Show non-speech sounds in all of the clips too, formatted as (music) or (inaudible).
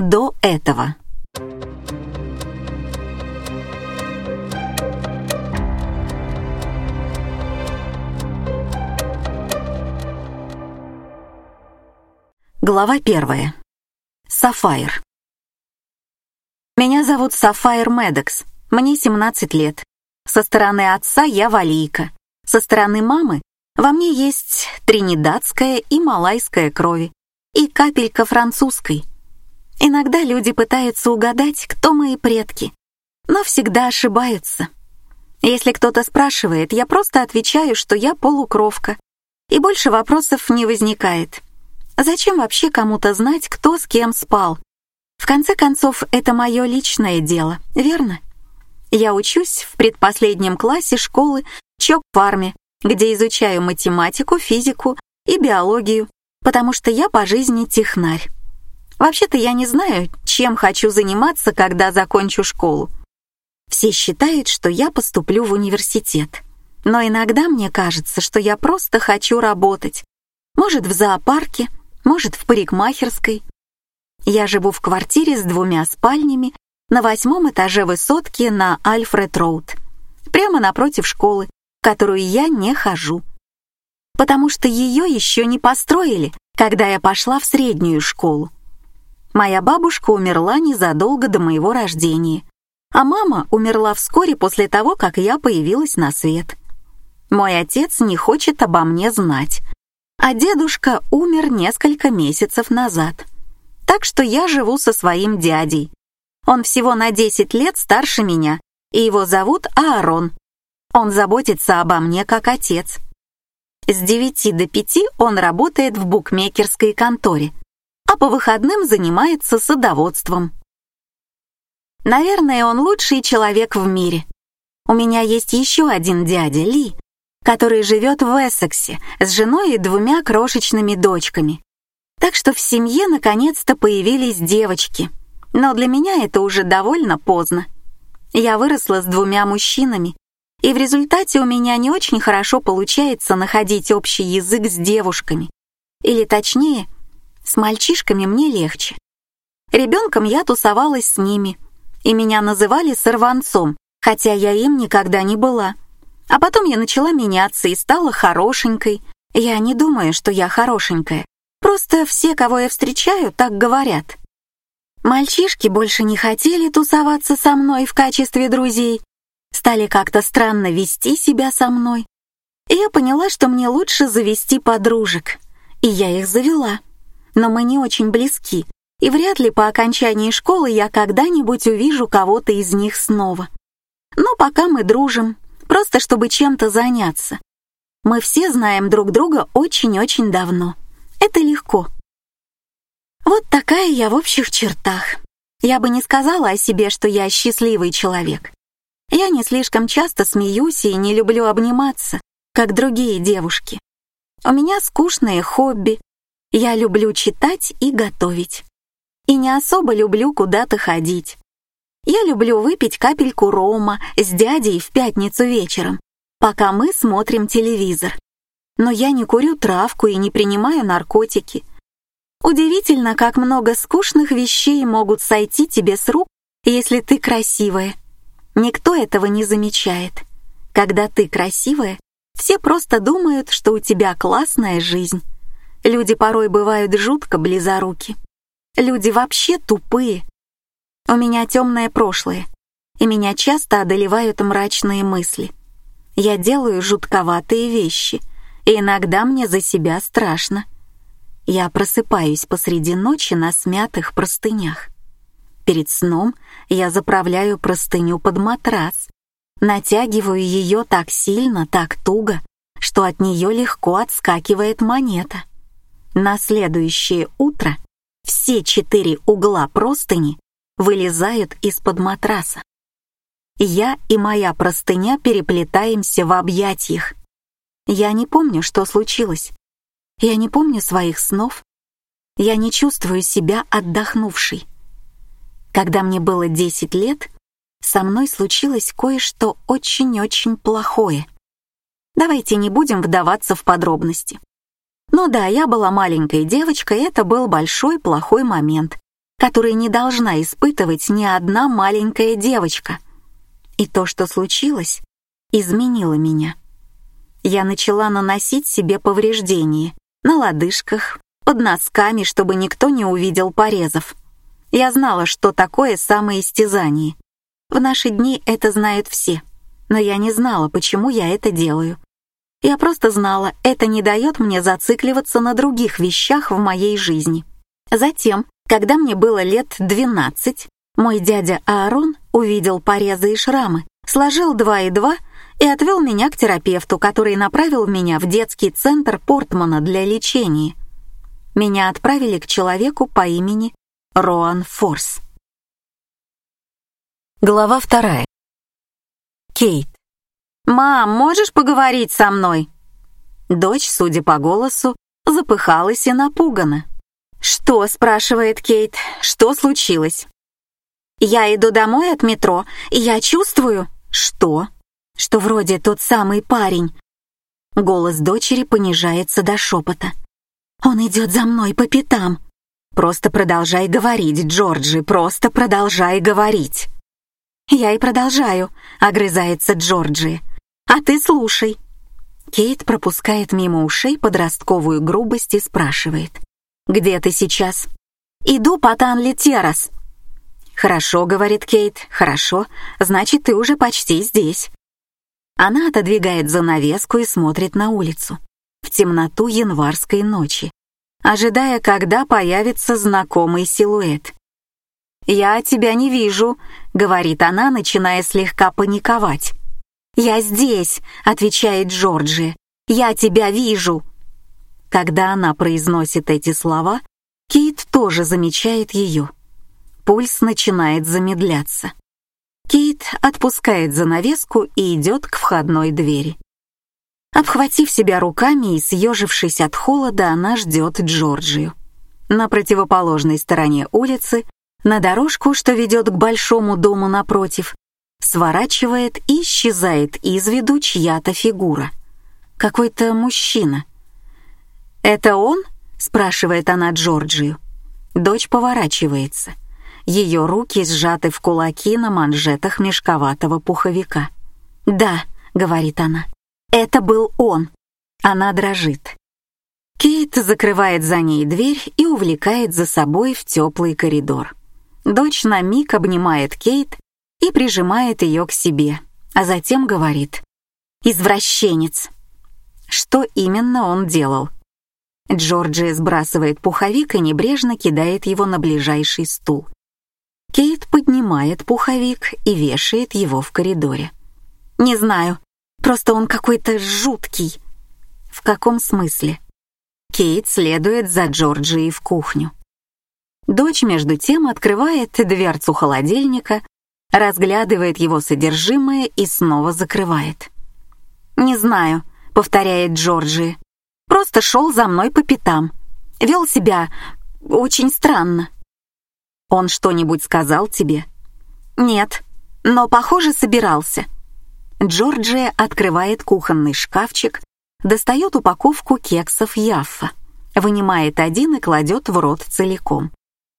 до этого. Глава первая. Сафайр. Меня зовут Сафайр Медекс. Мне 17 лет. Со стороны отца я валийка. Со стороны мамы во мне есть тринидадская и малайская крови и капелька французской. Иногда люди пытаются угадать, кто мои предки, но всегда ошибаются. Если кто-то спрашивает, я просто отвечаю, что я полукровка, и больше вопросов не возникает. Зачем вообще кому-то знать, кто с кем спал? В конце концов, это мое личное дело, верно? Я учусь в предпоследнем классе школы Чок-фарме, где изучаю математику, физику и биологию, потому что я по жизни технарь. Вообще-то я не знаю, чем хочу заниматься, когда закончу школу. Все считают, что я поступлю в университет. Но иногда мне кажется, что я просто хочу работать. Может, в зоопарке, может, в парикмахерской. Я живу в квартире с двумя спальнями на восьмом этаже высотки на Альфред-Роуд, прямо напротив школы, в которую я не хожу. Потому что ее еще не построили, когда я пошла в среднюю школу. Моя бабушка умерла незадолго до моего рождения, а мама умерла вскоре после того, как я появилась на свет. Мой отец не хочет обо мне знать, а дедушка умер несколько месяцев назад. Так что я живу со своим дядей. Он всего на 10 лет старше меня, и его зовут Аарон. Он заботится обо мне как отец. С 9 до 5 он работает в букмекерской конторе, а по выходным занимается садоводством. Наверное, он лучший человек в мире. У меня есть еще один дядя, Ли, который живет в Эссексе с женой и двумя крошечными дочками. Так что в семье наконец-то появились девочки. Но для меня это уже довольно поздно. Я выросла с двумя мужчинами, и в результате у меня не очень хорошо получается находить общий язык с девушками. Или точнее, с мальчишками мне легче. Ребенком я тусовалась с ними, и меня называли сорванцом, хотя я им никогда не была. А потом я начала меняться и стала хорошенькой. Я не думаю, что я хорошенькая. Просто все, кого я встречаю, так говорят. Мальчишки больше не хотели тусоваться со мной в качестве друзей, стали как-то странно вести себя со мной. И я поняла, что мне лучше завести подружек. И я их завела. Но мы не очень близки, и вряд ли по окончании школы я когда-нибудь увижу кого-то из них снова. Но пока мы дружим, просто чтобы чем-то заняться. Мы все знаем друг друга очень-очень давно. Это легко. Вот такая я в общих чертах. Я бы не сказала о себе, что я счастливый человек. Я не слишком часто смеюсь и не люблю обниматься, как другие девушки. У меня скучные хобби. Я люблю читать и готовить. И не особо люблю куда-то ходить. Я люблю выпить капельку рома с дядей в пятницу вечером, пока мы смотрим телевизор. Но я не курю травку и не принимаю наркотики. Удивительно, как много скучных вещей могут сойти тебе с рук, если ты красивая. Никто этого не замечает. Когда ты красивая, все просто думают, что у тебя классная жизнь. Люди порой бывают жутко близоруки. Люди вообще тупые, у меня темное прошлое, и меня часто одолевают мрачные мысли. Я делаю жутковатые вещи, и иногда мне за себя страшно. Я просыпаюсь посреди ночи на смятых простынях. Перед сном я заправляю простыню под матрас, натягиваю ее так сильно, так туго, что от нее легко отскакивает монета. На следующее утро все четыре угла простыни вылезают из-под матраса. Я и моя простыня переплетаемся в объятиях. Я не помню, что случилось. Я не помню своих снов. Я не чувствую себя отдохнувшей. Когда мне было 10 лет, со мной случилось кое-что очень-очень плохое. Давайте не будем вдаваться в подробности. Ну да, я была маленькой девочкой, это был большой плохой момент, который не должна испытывать ни одна маленькая девочка. И то, что случилось, изменило меня. Я начала наносить себе повреждения на лодыжках, под носками, чтобы никто не увидел порезов. Я знала, что такое самоистязание. В наши дни это знают все, но я не знала, почему я это делаю. Я просто знала, это не дает мне зацикливаться на других вещах в моей жизни. Затем, когда мне было лет 12, мой дядя Аарон увидел порезы и шрамы, сложил два и два и отвел меня к терапевту, который направил меня в детский центр Портмана для лечения. Меня отправили к человеку по имени Роан Форс. Глава вторая. Кейт. «Мам, можешь поговорить со мной?» Дочь, судя по голосу, запыхалась и напугана. «Что?» — спрашивает Кейт. «Что случилось?» «Я иду домой от метро, и я чувствую...» «Что?» «Что вроде тот самый парень». Голос дочери понижается до шепота. Он идет за мной по пятам. Просто продолжай говорить, Джорджи, просто продолжай говорить. Я и продолжаю, огрызается Джорджи. А ты слушай. Кейт пропускает мимо ушей подростковую грубость и спрашивает. «Где ты сейчас?» «Иду по Танли-Террас». «Хорошо», — говорит Кейт, — «хорошо, значит, ты уже почти здесь». Она отодвигает занавеску и смотрит на улицу в темноту январской ночи, ожидая, когда появится знакомый силуэт. «Я тебя не вижу», — говорит она, начиная слегка паниковать. «Я здесь», — отвечает Джорджи. «Я тебя вижу». Когда она произносит эти слова, Кейт тоже замечает ее. Пульс начинает замедляться. Кейт отпускает занавеску и идет к входной двери. Обхватив себя руками и съежившись от холода, она ждет Джорджию. На противоположной стороне улицы, на дорожку, что ведет к большому дому напротив, сворачивает и исчезает из виду чья-то фигура. Какой-то мужчина. «Это он?» — спрашивает она Джорджию. Дочь поворачивается. Ее руки сжаты в кулаки на манжетах мешковатого пуховика. «Да», — говорит она, это был он. Она дрожит. Кейт закрывает за ней дверь и увлекает за собой в теплый коридор. Дочь на миг обнимает Кейт и прижимает ее к себе, а затем говорит «Извращенец». Что именно он делал? Джорджи сбрасывает пуховик и небрежно кидает его на ближайший стул. Кейт поднимает пуховик и вешает его в коридоре. «Не знаю, Просто он какой-то жуткий. В каком смысле? Кейт следует за Джорджией в кухню. Дочь, между тем, открывает дверцу холодильника, разглядывает его содержимое и снова закрывает. «Не знаю», — повторяет Джорджи. «Просто шел за мной по пятам. Вел себя очень странно». «Он что-нибудь сказал тебе?» «Нет, но, похоже, собирался». Джорджия открывает кухонный шкафчик, достает упаковку кексов Яффа, вынимает один и кладет в рот целиком.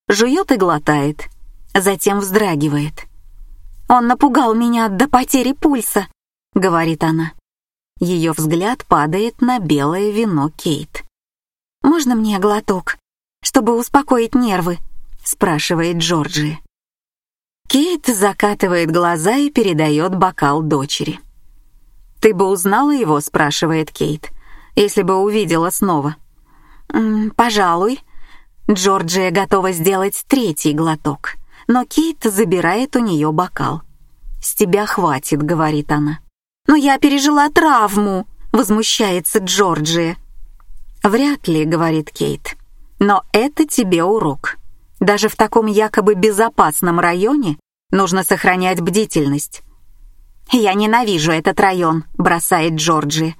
Жует и глотает, затем вздрагивает. «Он напугал меня до потери пульса», — говорит она. Ее взгляд падает на белое вино Кейт. «Можно мне глоток, чтобы успокоить нервы?» — спрашивает Джорджи. Кейт закатывает глаза и передает бокал дочери. «Ты бы узнала его?» — спрашивает Кейт. «Если бы увидела снова». «М «Пожалуй». Джорджия готова сделать третий глоток, но Кейт забирает у нее бокал. «С тебя хватит», — говорит она. «Но я пережила травму», — возмущается Джорджия. «Вряд ли», — говорит Кейт. «Но это тебе урок». Даже в таком якобы безопасном районе нужно сохранять бдительность. «Я ненавижу этот район», — бросает Джорджи.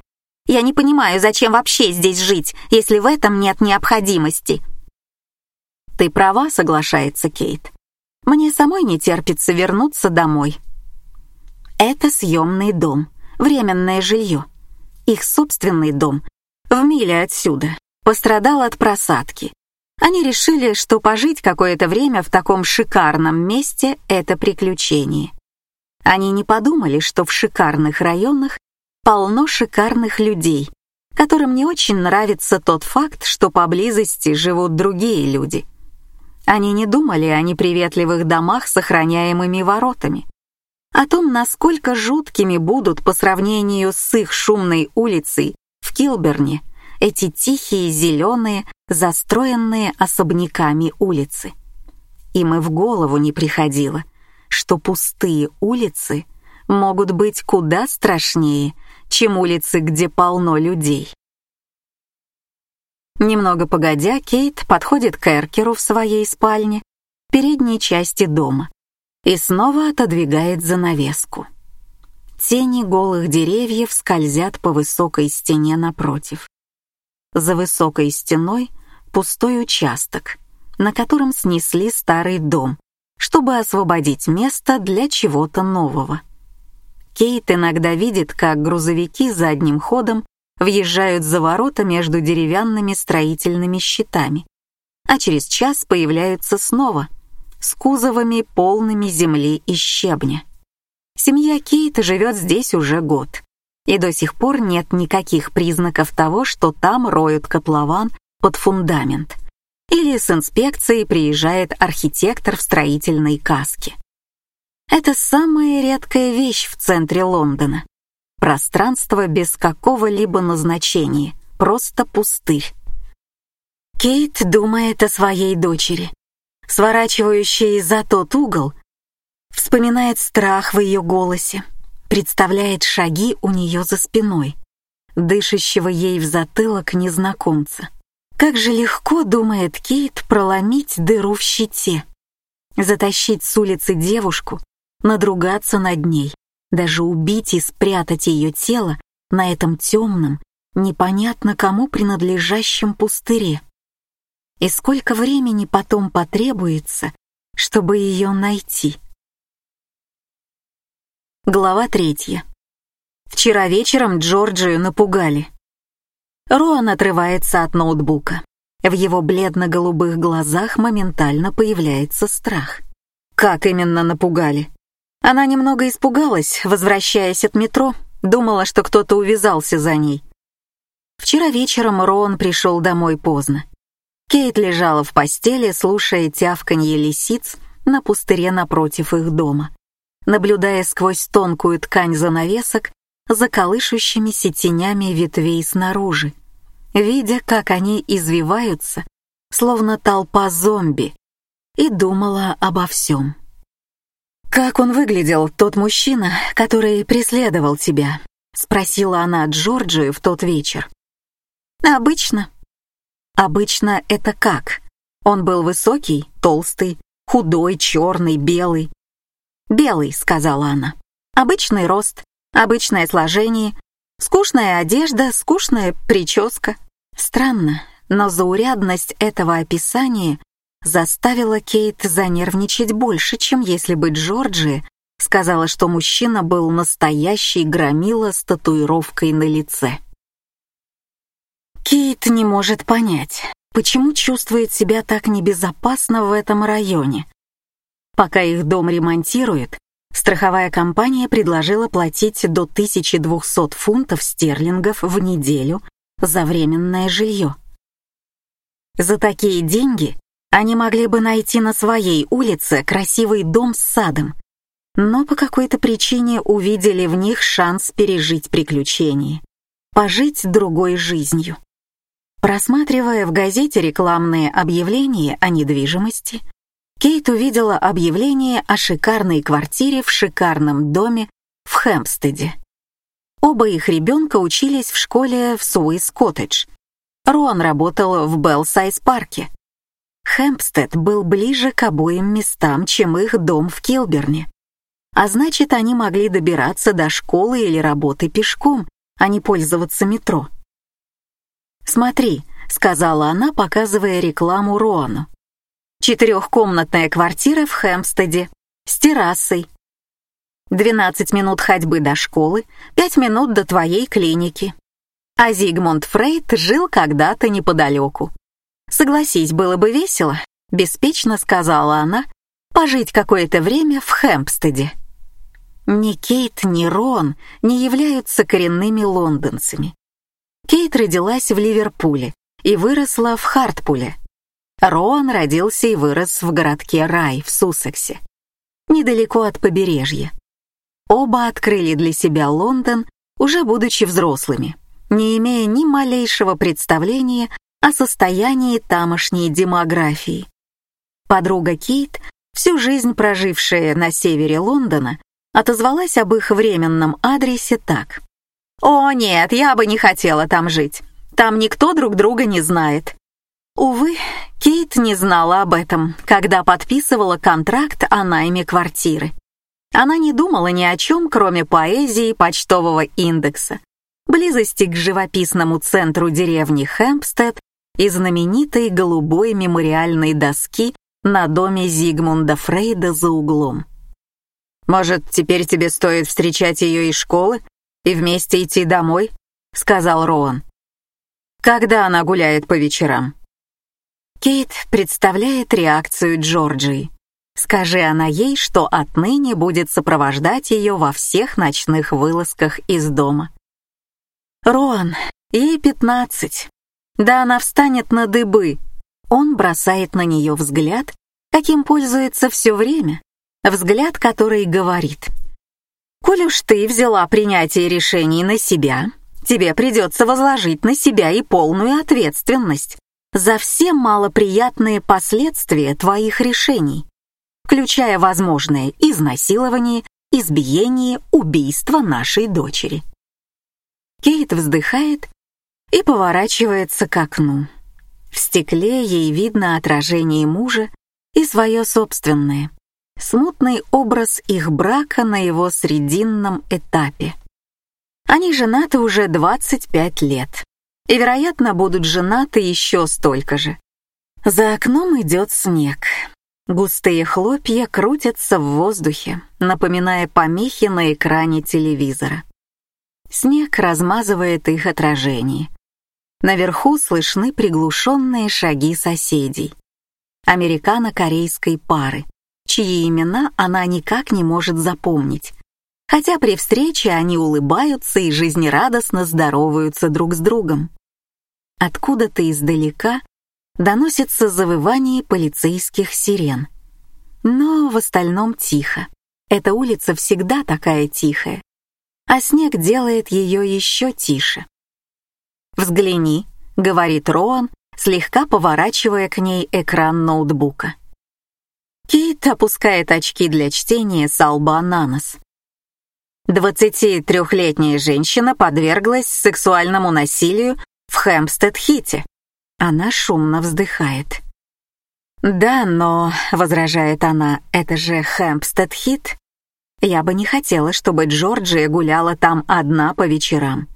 «Я не понимаю, зачем вообще здесь жить, если в этом нет необходимости». «Ты права», — соглашается Кейт. «Мне самой не терпится вернуться домой». Это съемный дом, временное жилье. Их собственный дом в миле отсюда пострадал от просадки Они решили, что пожить какое-то время в таком шикарном месте — это приключение. Они не подумали, что в шикарных районах полно шикарных людей, которым не очень нравится тот факт, что поблизости живут другие люди. Они не думали о неприветливых домах с охраняемыми воротами, о том, насколько жуткими будут по сравнению с их шумной улицей в Килберне эти тихие, зеленые, застроенные особняками улицы. Им и в голову не приходило, что пустые улицы могут быть куда страшнее, чем улицы, где полно людей. Немного погодя, Кейт подходит к Эркеру в своей спальне, передней части дома, и снова отодвигает занавеску. Тени голых деревьев скользят по высокой стене напротив. За высокой стеной пустой участок, на котором снесли старый дом, чтобы освободить место для чего-то нового. Кейт иногда видит, как грузовики задним ходом въезжают за ворота между деревянными строительными щитами, а через час появляются снова с кузовами полными земли и щебня. Семья Кейта живет здесь уже год, и до сих пор нет никаких признаков того, что там роют котлован под фундамент или с инспекцией приезжает архитектор в строительной каске. Это самая редкая вещь в центре Лондона. Пространство без какого-либо назначения, просто пустырь. Кейт думает о своей дочери, сворачивающей за тот угол, вспоминает страх в ее голосе, представляет шаги у нее за спиной, дышащего ей в затылок незнакомца. Как же легко, думает Кейт, проломить дыру в щите, затащить с улицы девушку, надругаться над ней, даже убить и спрятать ее тело на этом темном, непонятно кому принадлежащем пустыре. И сколько времени потом потребуется, чтобы ее найти. Глава третья. Вчера вечером Джорджию напугали. Роан отрывается от ноутбука. В его бледно-голубых глазах моментально появляется страх. Как именно напугали? Она немного испугалась, возвращаясь от метро, думала, что кто-то увязался за ней. Вчера вечером Роан пришел домой поздно. Кейт лежала в постели, слушая тявканье лисиц на пустыре напротив их дома, наблюдая сквозь тонкую ткань занавесок за колышущимися тенями ветвей снаружи видя, как они извиваются, словно толпа зомби, и думала обо всем. «Как он выглядел, тот мужчина, который преследовал тебя?» — спросила она Джорджию в тот вечер. «Обычно». «Обычно это как? Он был высокий, толстый, худой, черный, белый?» «Белый», — сказала она. «Обычный рост, обычное сложение, Скучная одежда, скучная прическа. Странно, но заурядность этого описания заставила Кейт занервничать больше, чем если бы Джорджи сказала, что мужчина был настоящий громила с татуировкой на лице. Кейт не может понять, почему чувствует себя так небезопасно в этом районе. Пока их дом ремонтируют, Страховая компания предложила платить до 1200 фунтов стерлингов в неделю за временное жилье. За такие деньги они могли бы найти на своей улице красивый дом с садом, но по какой-то причине увидели в них шанс пережить приключение, пожить другой жизнью. Просматривая в газете рекламные объявления о недвижимости, Кейт увидела объявление о шикарной квартире в шикарном доме в Хэмпстеде. Оба их ребенка учились в школе в Суис-Коттедж. Рон работал в Белсайз-парке. Хэмпстед был ближе к обоим местам, чем их дом в Килберне. А значит, они могли добираться до школы или работы пешком, а не пользоваться метро. «Смотри», — сказала она, показывая рекламу Роану. Четырехкомнатная квартира в Хэмпстеде с террасой. 12 минут ходьбы до школы, 5 минут до твоей клиники. А Зигмунд Фрейд жил когда-то неподалеку. Согласись, было бы весело, беспечно сказала она, пожить какое-то время в Хэмпстеде. Ни Кейт, ни Рон не являются коренными лондонцами. Кейт родилась в Ливерпуле и выросла в Хартпуле. Роан родился и вырос в городке Рай в Суссексе, недалеко от побережья. Оба открыли для себя Лондон, уже будучи взрослыми, не имея ни малейшего представления о состоянии тамошней демографии. Подруга Кейт, всю жизнь прожившая на севере Лондона, отозвалась об их временном адресе так. «О, нет, я бы не хотела там жить. Там никто друг друга не знает». Увы, Кейт не знала об этом, когда подписывала контракт о найме квартиры. Она не думала ни о чем, кроме поэзии почтового индекса, близости к живописному центру деревни Хэмпстед и знаменитой голубой мемориальной доски на доме Зигмунда Фрейда за углом. «Может, теперь тебе стоит встречать ее из школы и вместе идти домой?» — сказал Роан. «Когда она гуляет по вечерам?» Кейт представляет реакцию Джорджии. Скажи она ей, что отныне будет сопровождать ее во всех ночных вылазках из дома. Роан, ей пятнадцать. Да она встанет на дыбы. Он бросает на нее взгляд, каким пользуется все время, Взгляд, который говорит, «Коль уж ты взяла принятие решений на себя, тебе придется возложить на себя и полную ответственность за все малоприятные последствия твоих решений, включая возможное изнасилование, избиение, убийство нашей дочери». Кейт вздыхает и поворачивается к окну. В стекле ей видно отражение мужа и свое собственное смутный образ их брака на его срединном этапе. Они женаты уже 25 лет и, вероятно, будут женаты еще столько же. За окном идет снег. Густые хлопья крутятся в воздухе, напоминая помехи на экране телевизора. Снег размазывает их отражение. Наверху слышны приглушенные шаги соседей. Американо-корейской пары чьи имена она никак не может запомнить. Хотя при встрече они улыбаются и жизнерадостно здороваются друг с другом. Откуда-то издалека доносится завывание полицейских сирен. Но в остальном тихо. Эта улица всегда такая тихая, а снег делает ее еще тише. «Взгляни», — говорит Роан, слегка поворачивая к ней экран ноутбука. Кейт опускает очки для чтения с лба на нос. 23-летняя женщина подверглась сексуальному насилию в Хэмпстед-Хите. Она шумно вздыхает. «Да, но», — возражает она, — «это же Хэмпстед-Хит. Я бы не хотела, чтобы Джорджия гуляла там одна по вечерам.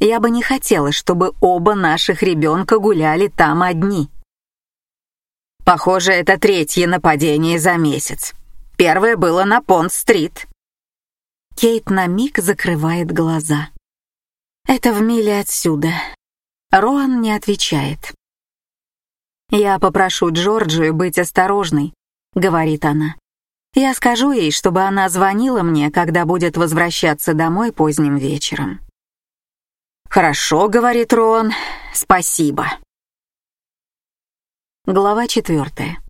Я бы не хотела, чтобы оба наших ребенка гуляли там одни». Похоже, это третье нападение за месяц. Первое было на Понт-стрит. Кейт на миг закрывает глаза. Это в миле отсюда. Роан не отвечает. «Я попрошу Джорджию быть осторожной», — говорит она. «Я скажу ей, чтобы она звонила мне, когда будет возвращаться домой поздним вечером». «Хорошо», — говорит Роан, — «спасибо». Глава четвертая.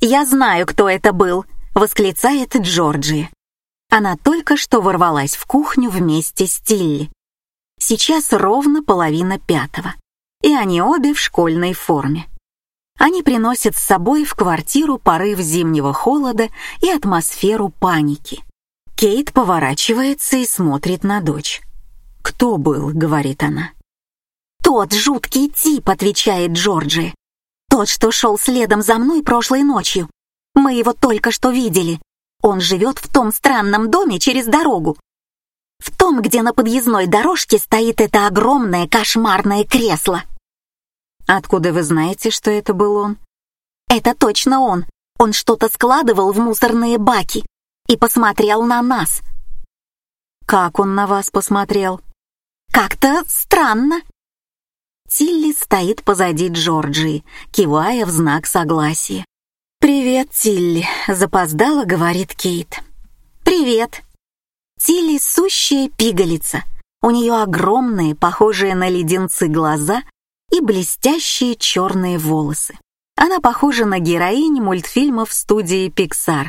«Я знаю, кто это был», — восклицает Джорджи. Она только что ворвалась в кухню вместе с Тилли. Сейчас ровно половина пятого, и они обе в школьной форме. Они приносят с собой в квартиру порыв зимнего холода и атмосферу паники. Кейт поворачивается и смотрит на дочь. «Кто был?» — говорит она. «Тот жуткий тип», — отвечает Джорджи. «Тот, что шел следом за мной прошлой ночью. Мы его только что видели. Он живет в том странном доме через дорогу. В том, где на подъездной дорожке стоит это огромное кошмарное кресло». «Откуда вы знаете, что это был он?» «Это точно он. Он что-то складывал в мусорные баки и посмотрел на нас». «Как он на вас посмотрел?» «Как-то странно», Тилли стоит позади Джорджии, кивая в знак согласия. «Привет, Тилли», — запоздала, говорит Кейт. «Привет». Тилли — сущая пигалица. У нее огромные, похожие на леденцы глаза и блестящие черные волосы. Она похожа на героинь мультфильмов студии Pixar.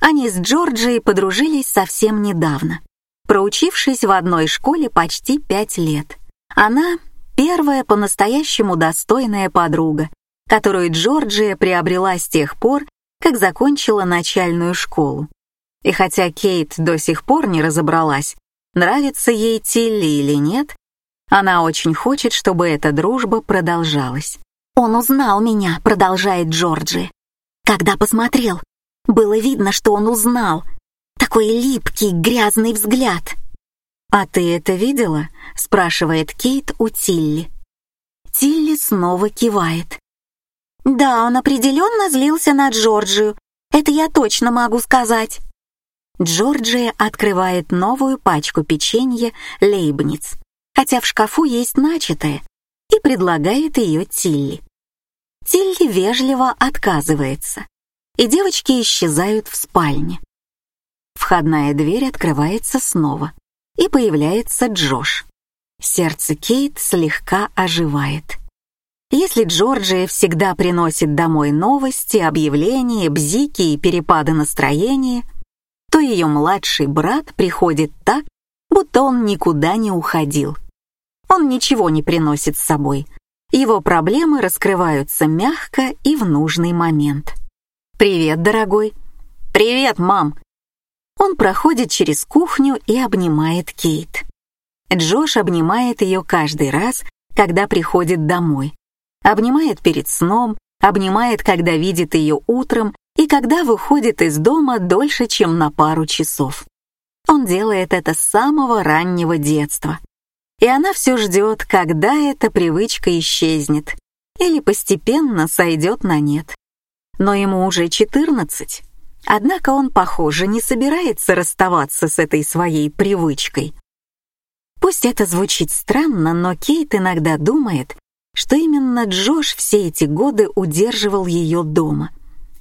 Они с Джорджией подружились совсем недавно, проучившись в одной школе почти пять лет. Она — первая по-настоящему достойная подруга, которую Джорджия приобрела с тех пор, как закончила начальную школу. И хотя Кейт до сих пор не разобралась, нравится ей Тилли или нет, она очень хочет, чтобы эта дружба продолжалась. «Он узнал меня», — продолжает Джорджи. «Когда посмотрел, было видно, что он узнал. Такой липкий, грязный взгляд». «А ты это видела?» — спрашивает Кейт у Тилли. Тилли снова кивает. «Да, он определенно злился на Джорджию. Это я точно могу сказать». Джорджия открывает новую пачку печенья «Лейбниц», хотя в шкафу есть начатое, и предлагает ее Тилли. Тилли вежливо отказывается, и девочки исчезают в спальне. Входная дверь открывается снова, и появляется Джош. Сердце Кейт слегка оживает. Если Джорджия всегда приносит домой новости, объявления, бзики и перепады настроения, то ее младший брат приходит так, будто он никуда не уходил. Он ничего не приносит с собой, его проблемы раскрываются мягко и в нужный момент. «Привет, дорогой». «Привет, мам». Он проходит через кухню и обнимает Кейт. Джош обнимает ее каждый раз, когда приходит домой. Обнимает перед сном, обнимает, когда видит ее утром и когда выходит из дома дольше, чем на пару часов. Он делает это с самого раннего детства и она все ждет, когда эта привычка исчезнет или постепенно сойдет на нет. Но ему уже 14, однако он, похоже, не собирается расставаться с этой своей привычкой. Пусть это звучит странно, но Кейт иногда думает, что именно Джош все эти годы удерживал ее дома,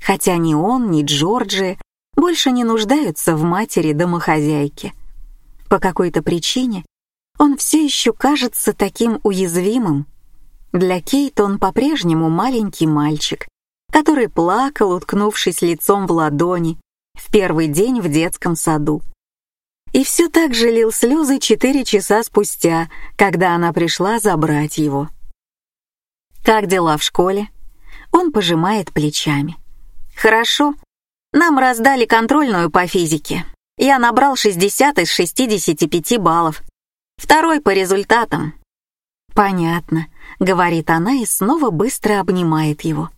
хотя ни он, ни Джорджи больше не нуждаются в матери-домохозяйке. По какой-то причине он все еще кажется таким уязвимым. Для Кейт он по-прежнему маленький мальчик, который плакал, уткнувшись лицом в ладони, в первый день в детском саду. И все так же лил слезы четыре часа спустя, когда она пришла забрать его. «Как дела в школе?» Он пожимает плечами. «Хорошо. Нам раздали контрольную по физике. Я набрал 60 из 65 баллов. Второй по результатам. Понятно, говорит она и снова быстро обнимает его.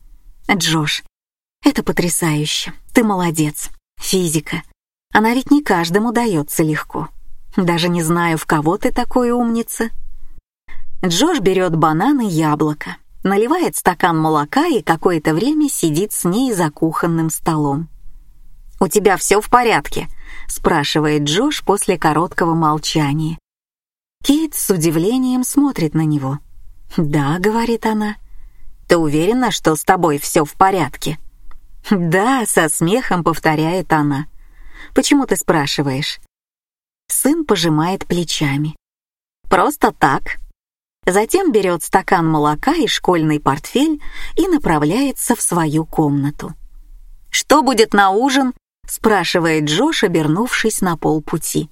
Джош, это потрясающе. Ты молодец. Физика. Она ведь не каждому дается легко. Даже не знаю, в кого ты такой умница. Джош берет банан и яблоко, наливает стакан молока и какое-то время сидит с ней за кухонным столом. «У тебя все в порядке?» — спрашивает Джош после короткого молчания. Кейт с удивлением смотрит на него. «Да», — говорит она. «Ты уверена, что с тобой все в порядке?» «Да», — со смехом повторяет она. «Почему ты спрашиваешь?» Сын пожимает плечами. «Просто так». Затем берет стакан молока и школьный портфель и направляется в свою комнату. «Что будет на ужин?» — спрашивает Джош, обернувшись на полпути.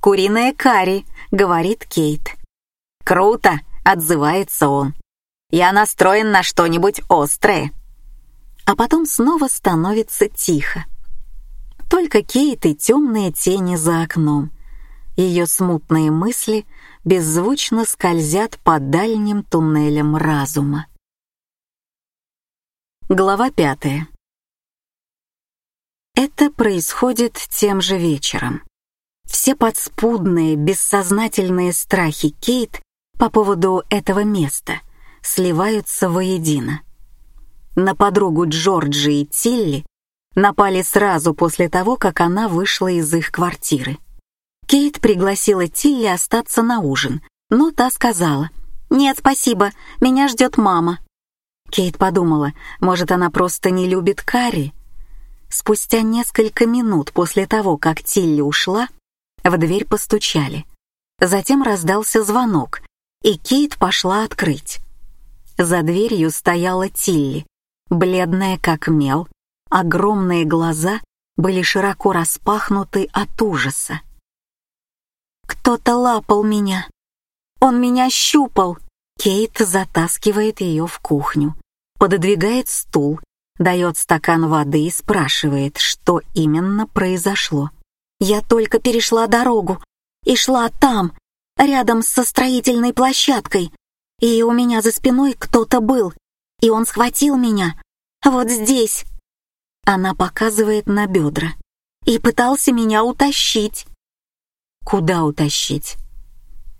«Куриное карри», — говорит Кейт. «Круто!» — отзывается он. «Я настроен на что-нибудь острое». А потом снова становится тихо. Только Кейт и темные тени за окном. Ее смутные мысли беззвучно скользят по дальним туннелям разума. Глава пятая. Это происходит тем же вечером. Все подспудные, бессознательные страхи Кейт по поводу этого места сливаются воедино. На подругу Джорджи и Тилли напали сразу после того, как она вышла из их квартиры. Кейт пригласила Тилли остаться на ужин, но та сказала, «Нет, спасибо, меня ждет мама». Кейт подумала, может, она просто не любит Карри. Спустя несколько минут после того, как Тилли ушла, в дверь постучали. Затем раздался звонок, и Кейт пошла открыть. За дверью стояла Тилли, бледная как мел, огромные глаза были широко распахнуты от ужаса. «Кто-то лапал меня. Он меня щупал!» Кейт затаскивает ее в кухню, пододвигает стул, дает стакан воды и спрашивает, что именно произошло. «Я только перешла дорогу и шла там, рядом со строительной площадкой, и у меня за спиной кто-то был, и он схватил меня, вот здесь». Она показывает на бедра и пытался меня утащить. Куда утащить?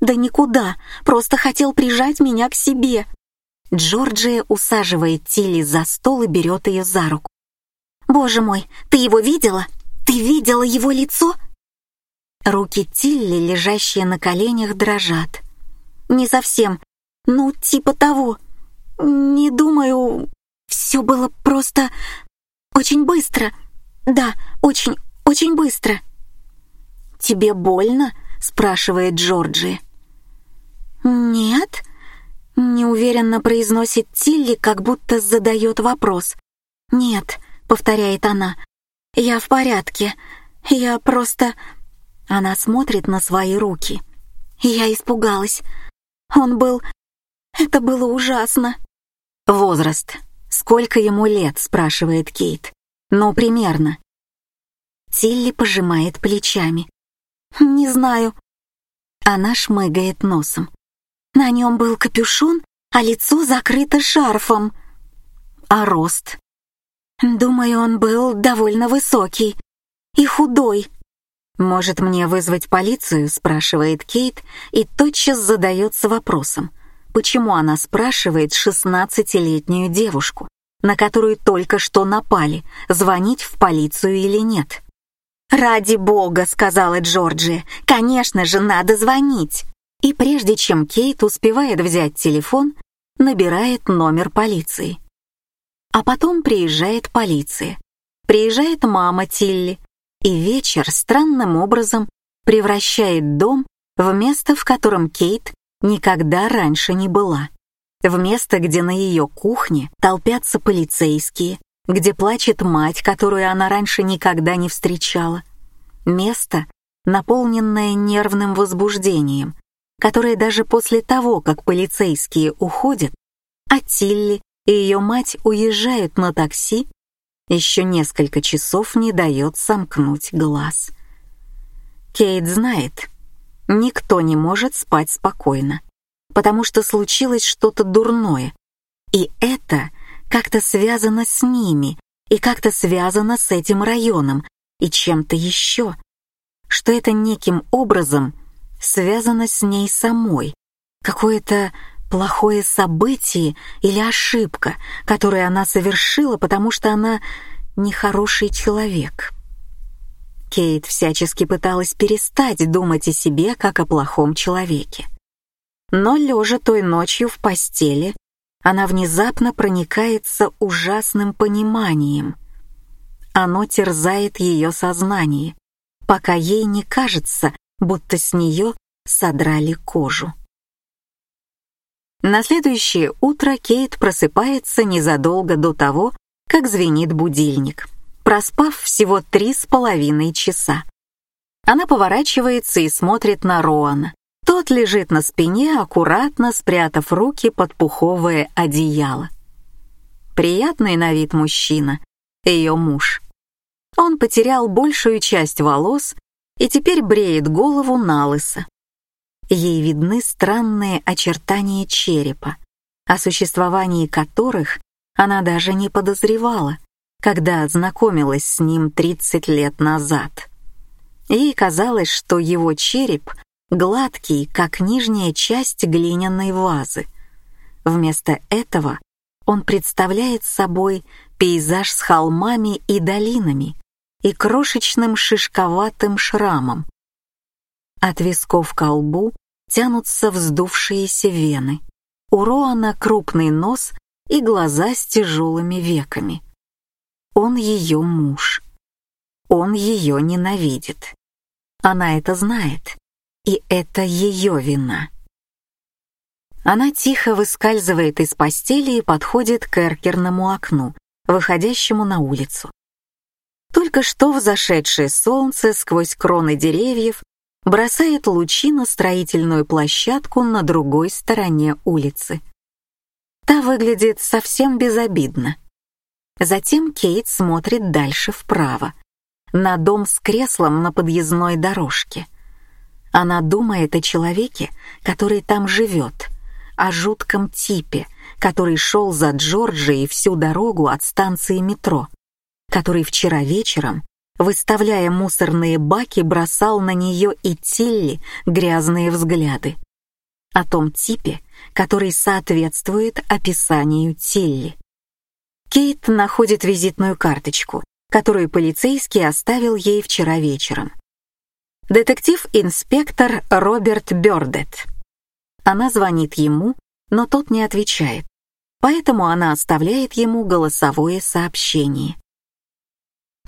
Да никуда, просто хотел прижать меня к себе. Джорджия усаживает Тилли за стол и берет ее за руку. «Боже мой, ты его видела? Ты видела его лицо?» Руки Тилли, лежащие на коленях, дрожат. «Не совсем. Ну, типа того. Не думаю. Все было просто очень быстро. Да, очень, очень быстро». «Тебе больно?» — спрашивает Джорджи. «Нет», — неуверенно произносит Тилли, как будто задает вопрос. «Нет», — повторяет она, — «я в порядке. Я просто...» Она смотрит на свои руки. Я испугалась. Он был... Это было ужасно. «Возраст. Сколько ему лет?» — спрашивает Кейт. «Ну, примерно». Тилли пожимает плечами. «Не знаю». Она шмыгает носом. На нем был капюшон, а лицо закрыто шарфом. А рост? Думаю, он был довольно высокий и худой. «Может, мне вызвать полицию?» — спрашивает Кейт и тотчас задается вопросом. Почему она спрашивает шестнадцатилетнюю девушку, на которую только что напали, звонить в полицию или нет? «Ради бога», — сказала Джорджия, — «конечно же, надо звонить». И прежде чем Кейт успевает взять телефон, набирает номер полиции. А потом приезжает полиция. Приезжает мама Тилли, и вечер странным образом превращает дом в место, в котором Кейт никогда раньше не была. В место, где на ее кухне толпятся полицейские, где плачет мать, которую она раньше никогда не встречала. Место, наполненное нервным возбуждением, которое даже после того, как полицейские уходят, а Тилли и ее мать уезжают на такси, еще несколько часов не дает сомкнуть глаз. Кейт знает, никто не может спать спокойно, потому что случилось что-то дурное, и это как-то связано с ними и как-то связано с этим районом и чем-то еще, что это неким образом связано с ней самой, какое-то плохое событие или ошибка, которую она совершила, потому что она нехороший человек. Кейт всячески пыталась перестать думать о себе как о плохом человеке. Но лежа той ночью в постели, она внезапно проникается ужасным пониманием. Оно терзает ее сознание, пока ей не кажется, будто с нее содрали кожу. На следующее утро Кейт просыпается незадолго до того, как звенит будильник, проспав всего три с половиной часа. Она поворачивается и смотрит на Роана. Тот лежит на спине, аккуратно спрятав руки под пуховое одеяло. Приятный на вид мужчина, ее муж. Он потерял большую часть волос и теперь бреет голову на лысо. Ей видны странные очертания черепа, о существовании которых она даже не подозревала, когда знакомилась с ним 30 лет назад. Ей казалось, что его череп гладкий, как нижняя часть глиняной вазы. Вместо этого он представляет собой пейзаж с холмами и долинами и крошечным шишковатым шрамом. От висков к лбу тянутся вздувшиеся вены, У Роана крупный нос и глаза с тяжелыми веками. Он ее муж. Он ее ненавидит. Она это знает, и это ее вина. Она тихо выскальзывает из постели и подходит к эркерному окну, выходящему на улицу. Только что взошедшее солнце сквозь кроны деревьев бросает лучи на строительную площадку на другой стороне улицы. Та выглядит совсем безобидно. Затем Кейт смотрит дальше вправо, на дом с креслом на подъездной дорожке. Она думает о человеке, который там живет, о жутком типе, который шел за Джорджией всю дорогу от станции метро, который вчера вечером, выставляя мусорные баки, бросал на нее и Тилли грязные взгляды. О том типе, который соответствует описанию Тилли. Кейт находит визитную карточку, которую полицейский оставил ей вчера вечером. Детектив-инспектор Роберт Бёрдет. Она звонит ему, но тот не отвечает, поэтому она оставляет ему голосовое сообщение.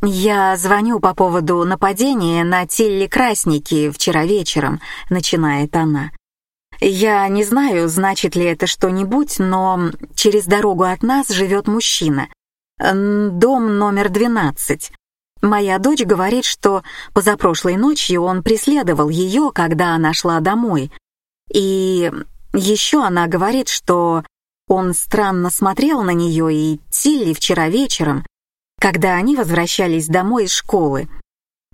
«Я звоню по поводу нападения на Тилли Красники вчера вечером», — начинает она. Я не знаю, значит ли это что-нибудь, но через дорогу от нас живет мужчина. Дом номер 12. Моя дочь говорит, что позапрошлой ночью он преследовал ее, когда она шла домой. И еще она говорит, что он странно смотрел на нее и Тилли вчера вечером, когда они возвращались домой из школы.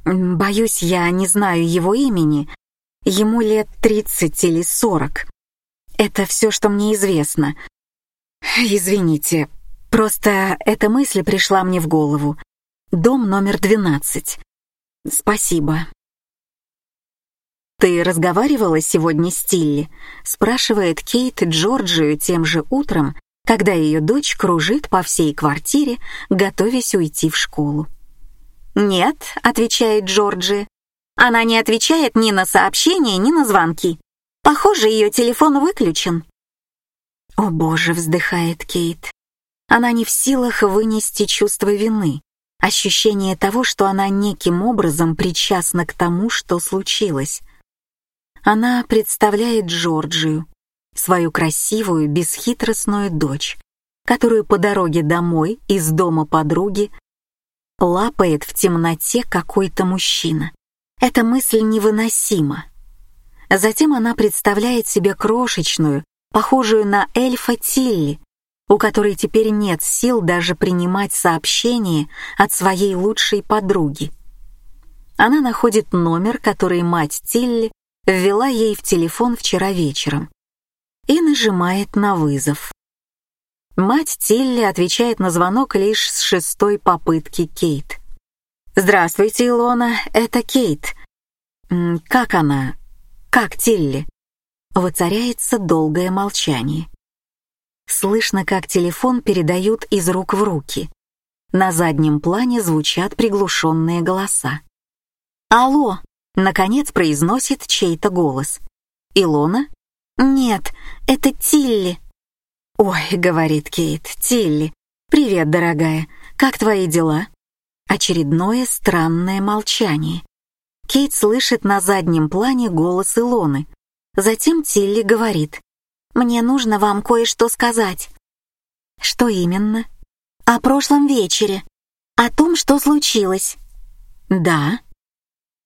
Боюсь, я не знаю его имени, Ему лет 30 или 40. Это все, что мне известно. Извините, просто эта мысль пришла мне в голову. Дом номер 12. Спасибо. «Ты разговаривала сегодня с Тилли?» — спрашивает Кейт Джорджию тем же утром, когда ее дочь кружит по всей квартире, готовясь уйти в школу. «Нет», — отвечает Джорджи, она не отвечает ни на сообщения, ни на звонки. Похоже, ее телефон выключен. «О боже», — вздыхает Кейт. Она не в силах вынести чувство вины, ощущение того, что она неким образом причастна к тому, что случилось. Она представляет Джорджию, свою красивую, бесхитростную дочь, которую по дороге домой из дома подруги лапает в темноте какой-то мужчина. Эта мысль невыносима. Затем она представляет себе крошечную, похожую на эльфа Тилли, у которой теперь нет сил даже принимать сообщения от своей лучшей подруги. Она находит номер, который мать Тилли ввела ей в телефон вчера вечером, и нажимает на вызов. Мать Тилли отвечает на звонок лишь с шестой попытки Кейт. «Здравствуйте, Илона, это Кейт. Как она? Как Тилли?» Воцаряется долгое молчание. Слышно, как телефон передают из рук в руки. На заднем плане звучат приглушенные голоса. «Алло!» — наконец произносит чей-то голос. «Илона?» «Нет, это Тилли». «Ой», — говорит Кейт, — «Тилли. Привет, дорогая. Как твои дела?» Очередное странное молчание. Кейт слышит на заднем плане голос Илоны. Затем Тилли говорит. «Мне нужно вам кое-что сказать». «Что именно?» «О прошлом вечере. О том, что случилось». «Да».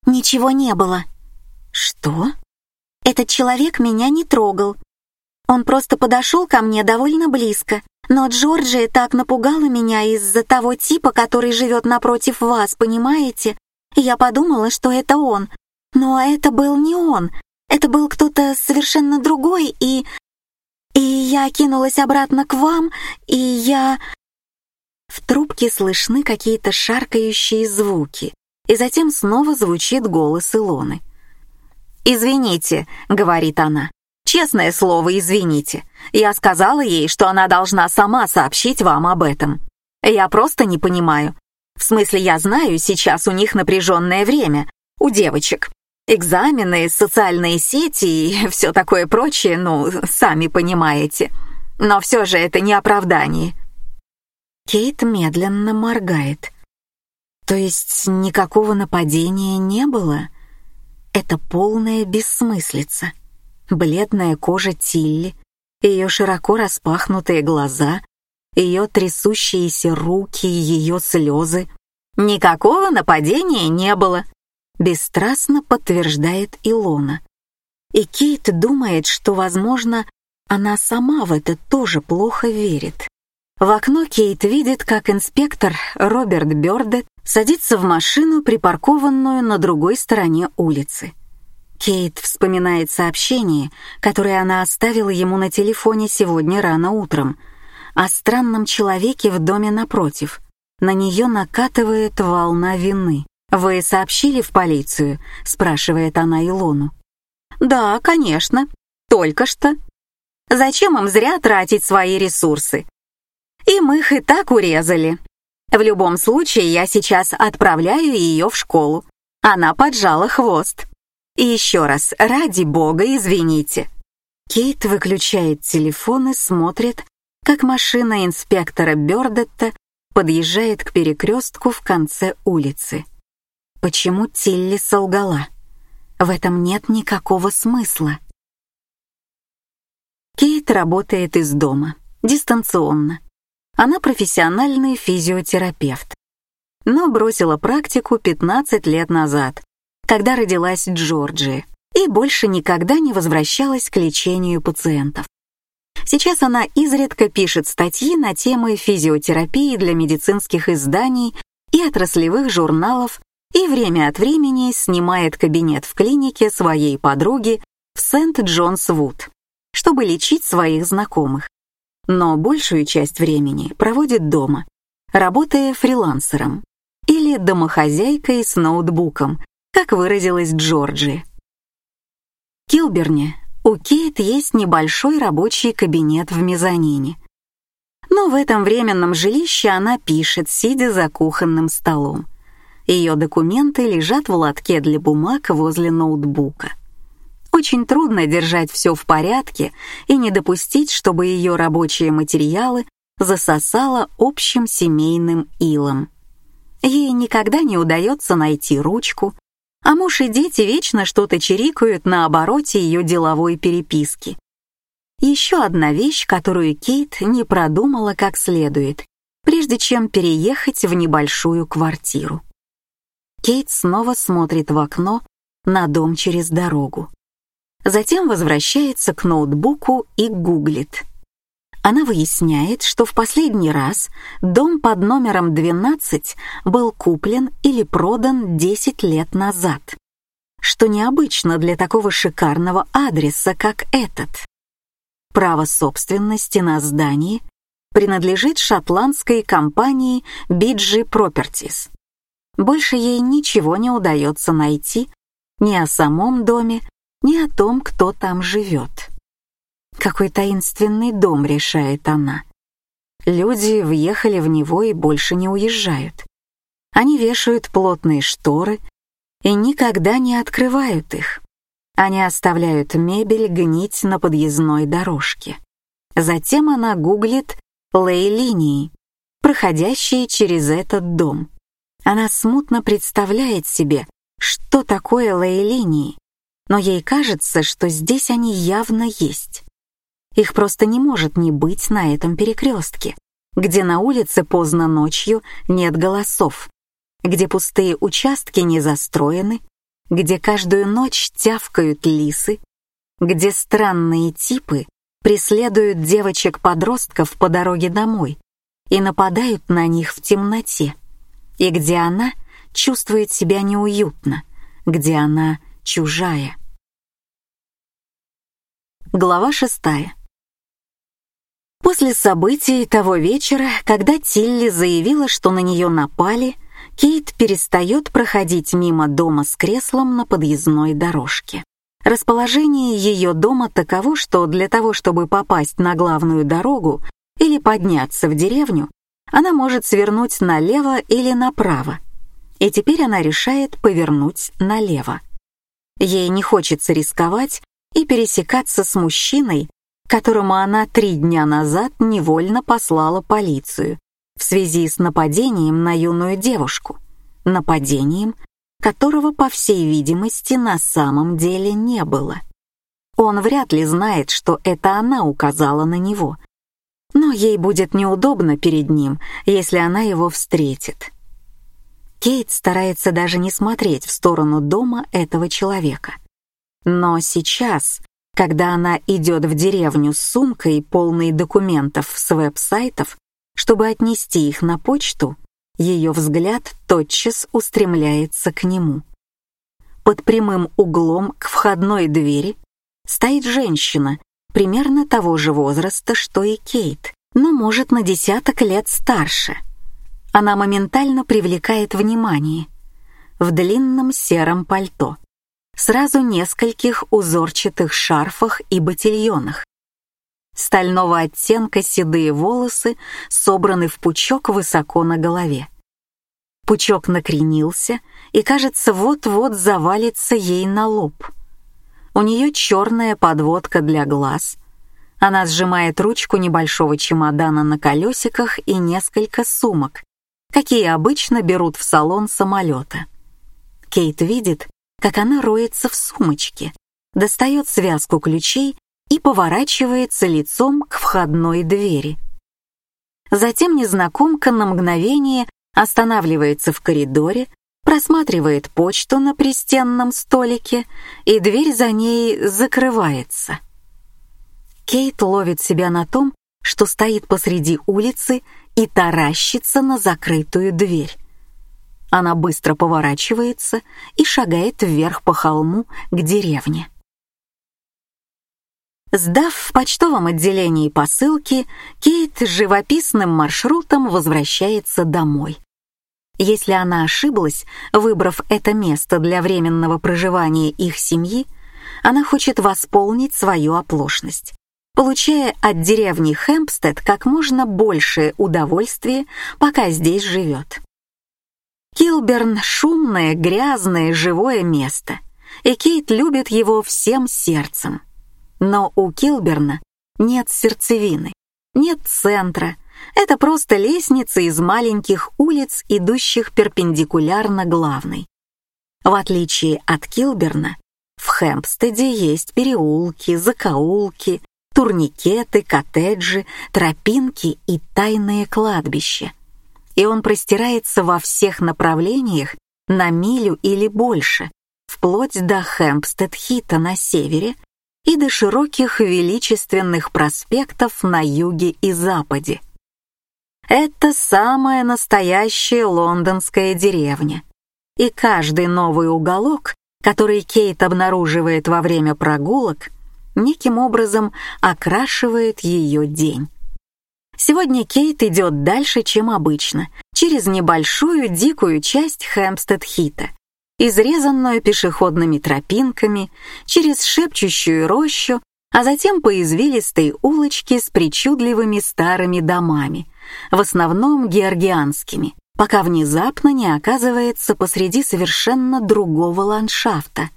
«Ничего не было». «Что?» «Этот человек меня не трогал. Он просто подошел ко мне довольно близко, но Джорджия так напугала меня из-за того типа, который живет напротив вас, понимаете? Я подумала, что это он. Но это был не он. Это был кто-то совершенно другой, и... И я кинулась обратно к вам, и я... В трубке слышны какие-то шаркающие звуки, и затем снова звучит голос Илоны. «Извините», — говорит она, Честное слово, извините. Я сказала ей, что она должна сама сообщить вам об этом. Я просто не понимаю. В смысле, я знаю, сейчас у них напряженное время, у девочек. экзамены, социальные сети и (laughs) все такое прочее, ну, сами понимаете. Но все же это не оправдание. Кейт медленно моргает. То есть никакого нападения не было? Это полная бессмыслица. Бледная кожа Тилли, ее широко распахнутые глаза, ее трясущиеся руки, ее слезы. Никакого нападения не было, бесстрастно подтверждает Илона. И Кейт думает, что, возможно, она сама в это тоже плохо верит. В окно Кейт видит, как инспектор Роберт Бёрдет садится в машину, припаркованную на другой стороне улицы. Кейт вспоминает сообщение, которое она оставила ему на телефоне сегодня рано утром, о странном человеке в доме напротив. На нее накатывает волна вины. «Вы сообщили в полицию?» — спрашивает она Илону. «Да, конечно. Только что. Зачем им зря тратить свои ресурсы? Им их и так урезали. В любом случае, я сейчас отправляю ее в школу. Она поджала хвост. И еще раз, ради бога, извините». Кейт выключает телефон и смотрит, как машина инспектора Бёрдетта подъезжает к перекрестку в конце улицы. Почему Тилли солгала? В этом нет никакого смысла. Кейт работает из дома, дистанционно. Она профессиональный физиотерапевт. Но бросила практику 15 лет назад, когда родилась Джорджия, и больше никогда не возвращалась к лечению пациентов. Сейчас она изредка пишет статьи на темы физиотерапии для медицинских изданий и отраслевых журналов и время от времени снимает кабинет в клинике своей подруги в Сент-Джонс-Вуд, чтобы лечить своих знакомых. Но большую часть времени проводит дома, работая фрилансером или домохозяйкой с ноутбуком, как выразилась Джорджи. В Килберне у Кейт есть небольшой рабочий кабинет в мезонине. Но в этом временном жилище она пишет, сидя за кухонным столом. Ее документы лежат в лотке для бумаг возле ноутбука. Очень трудно держать все в порядке и не допустить, чтобы ее рабочие материалы засосало общим семейным илом. Ей никогда не удается найти ручку, а муж и дети вечно что-то чирикают на обороте ее деловой переписки. Еще одна вещь, которую Кейт не продумала как следует, прежде чем переехать в небольшую квартиру. Кейт снова смотрит в окно на дом через дорогу. Затем возвращается к ноутбуку и гуглит. Она выясняет, что в последний раз дом под номером 12 был куплен или продан 10 лет назад, что необычно для такого шикарного адреса, как этот. Право собственности на здание принадлежит шотландской компании BG Properties. Больше ей ничего не удается найти ни о самом доме, ни о том, кто там живет. Какой таинственный дом, решает она. Люди въехали в него и больше не уезжают. Они вешают плотные шторы и никогда не открывают их. Они оставляют мебель гнить на подъездной дорожке. Затем она гуглит лей-линии, проходящие через этот дом. Она смутно представляет себе, что такое лей-линии, но ей кажется, что здесь они явно есть. Их просто не может не быть на этом перекрестке, где на улице поздно ночью нет голосов, где пустые участки не застроены, где каждую ночь тявкают лисы, где странные типы преследуют девочек-подростков по дороге домой и нападают на них в темноте и где она чувствует себя неуютно, где она чужая. Глава шестая. После событий того вечера, когда Тилли заявила, что на нее напали, Кейт перестает проходить мимо дома с креслом на подъездной дорожке. Расположение ее дома таково, что для того, чтобы попасть на главную дорогу или подняться в деревню, она может свернуть налево или направо. И теперь она решает повернуть налево. Ей не хочется рисковать и пересекаться с мужчиной, которому она три дня назад невольно послала полицию в связи с нападением на юную девушку. Нападением, которого, по всей видимости, на самом деле не было. Он вряд ли знает, что это она указала на него, но ей будет неудобно перед ним, если она его встретит. Кейт старается даже не смотреть в сторону дома этого человека. Но сейчас, когда она идет в деревню с сумкой, полной документов с веб-сайтов, чтобы отнести их на почту, ее взгляд тотчас устремляется к нему. Под прямым углом к входной двери стоит женщина, примерно того же возраста, что и Кейт, но, может, на десяток лет старше. Она моментально привлекает внимание. В длинном сером пальто, сразу нескольких узорчатых шарфах и ботильонах. Стального оттенка седые волосы собраны в пучок высоко на голове. Пучок накренился и, кажется, вот-вот завалится ей на лоб. У нее черная подводка для глаз. Она сжимает ручку небольшого чемодана на колесиках и несколько сумок, какие обычно берут в салон самолета. Кейт видит, как она роется в сумочке, достает связку ключей и поворачивается лицом к входной двери. Затем незнакомка на мгновение останавливается в коридоре, просматривает почту на пристенном столике, и дверь за ней закрывается. Кейт ловит себя на том, что стоит посреди улицы и таращится на закрытую дверь. Она быстро поворачивается и шагает вверх по холму к деревне. Сдав в почтовом отделении посылки, Кейт живописным маршрутом возвращается домой. Если она ошиблась, выбрав это место для временного проживания их семьи, она хочет восполнить свою оплошность, получая от деревни Хэмпстед как можно большее удовольствие, пока здесь живет. Килберн — шумное, грязное, живое место, и Кейт любит его всем сердцем. Но у Килберна нет сердцевины, нет центра. Это просто лестница из маленьких улиц, идущих перпендикулярно главной. В отличие от Килберна, в Хэмпстеде есть переулки, закоулки, турникеты, коттеджи, тропинки и тайные кладбища. И он простирается во всех направлениях на милю или больше, вплоть до Хэмпстед-Хита на севере и до широких величественных проспектов на юге и западе. Это самая настоящая лондонская деревня. И каждый новый уголок, который Кейт обнаруживает во время прогулок, неким образом окрашивает ее день. Сегодня Кейт идет дальше, чем обычно, через небольшую дикую часть Хэмпстед-Хита, изрезанную пешеходными тропинками, через шепчущую рощу, а затем по извилистой улочке с причудливыми старыми домами, в основном георгианскими, пока внезапно не оказывается посреди совершенно другого ландшафта.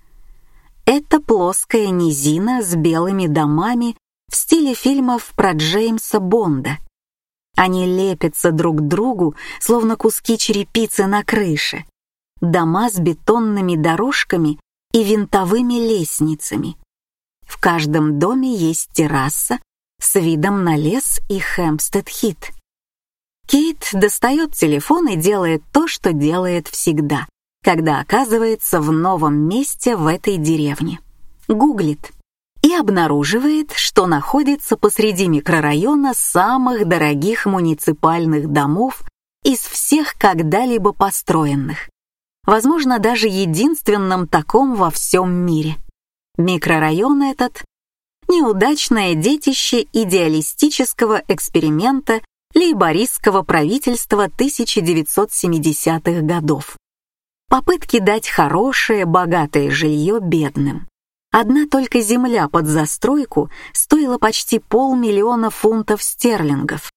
Это плоская низина с белыми домами в стиле фильмов про Джеймса Бонда. Они лепятся друг к другу, словно куски черепицы на крыше дома с бетонными дорожками и винтовыми лестницами. В каждом доме есть терраса с видом на лес и Хэмпстед-Хит. Кейт достает телефон и делает то, что делает всегда, когда оказывается в новом месте в этой деревне. Гуглит и обнаруживает, что находится посреди микрорайона самых дорогих муниципальных домов из всех когда-либо построенных возможно, даже единственном таком во всем мире. Микрорайон этот — неудачное детище идеалистического эксперимента лейбористского правительства 1970-х годов. Попытки дать хорошее, богатое жилье бедным. Одна только земля под застройку стоила почти полмиллиона фунтов стерлингов.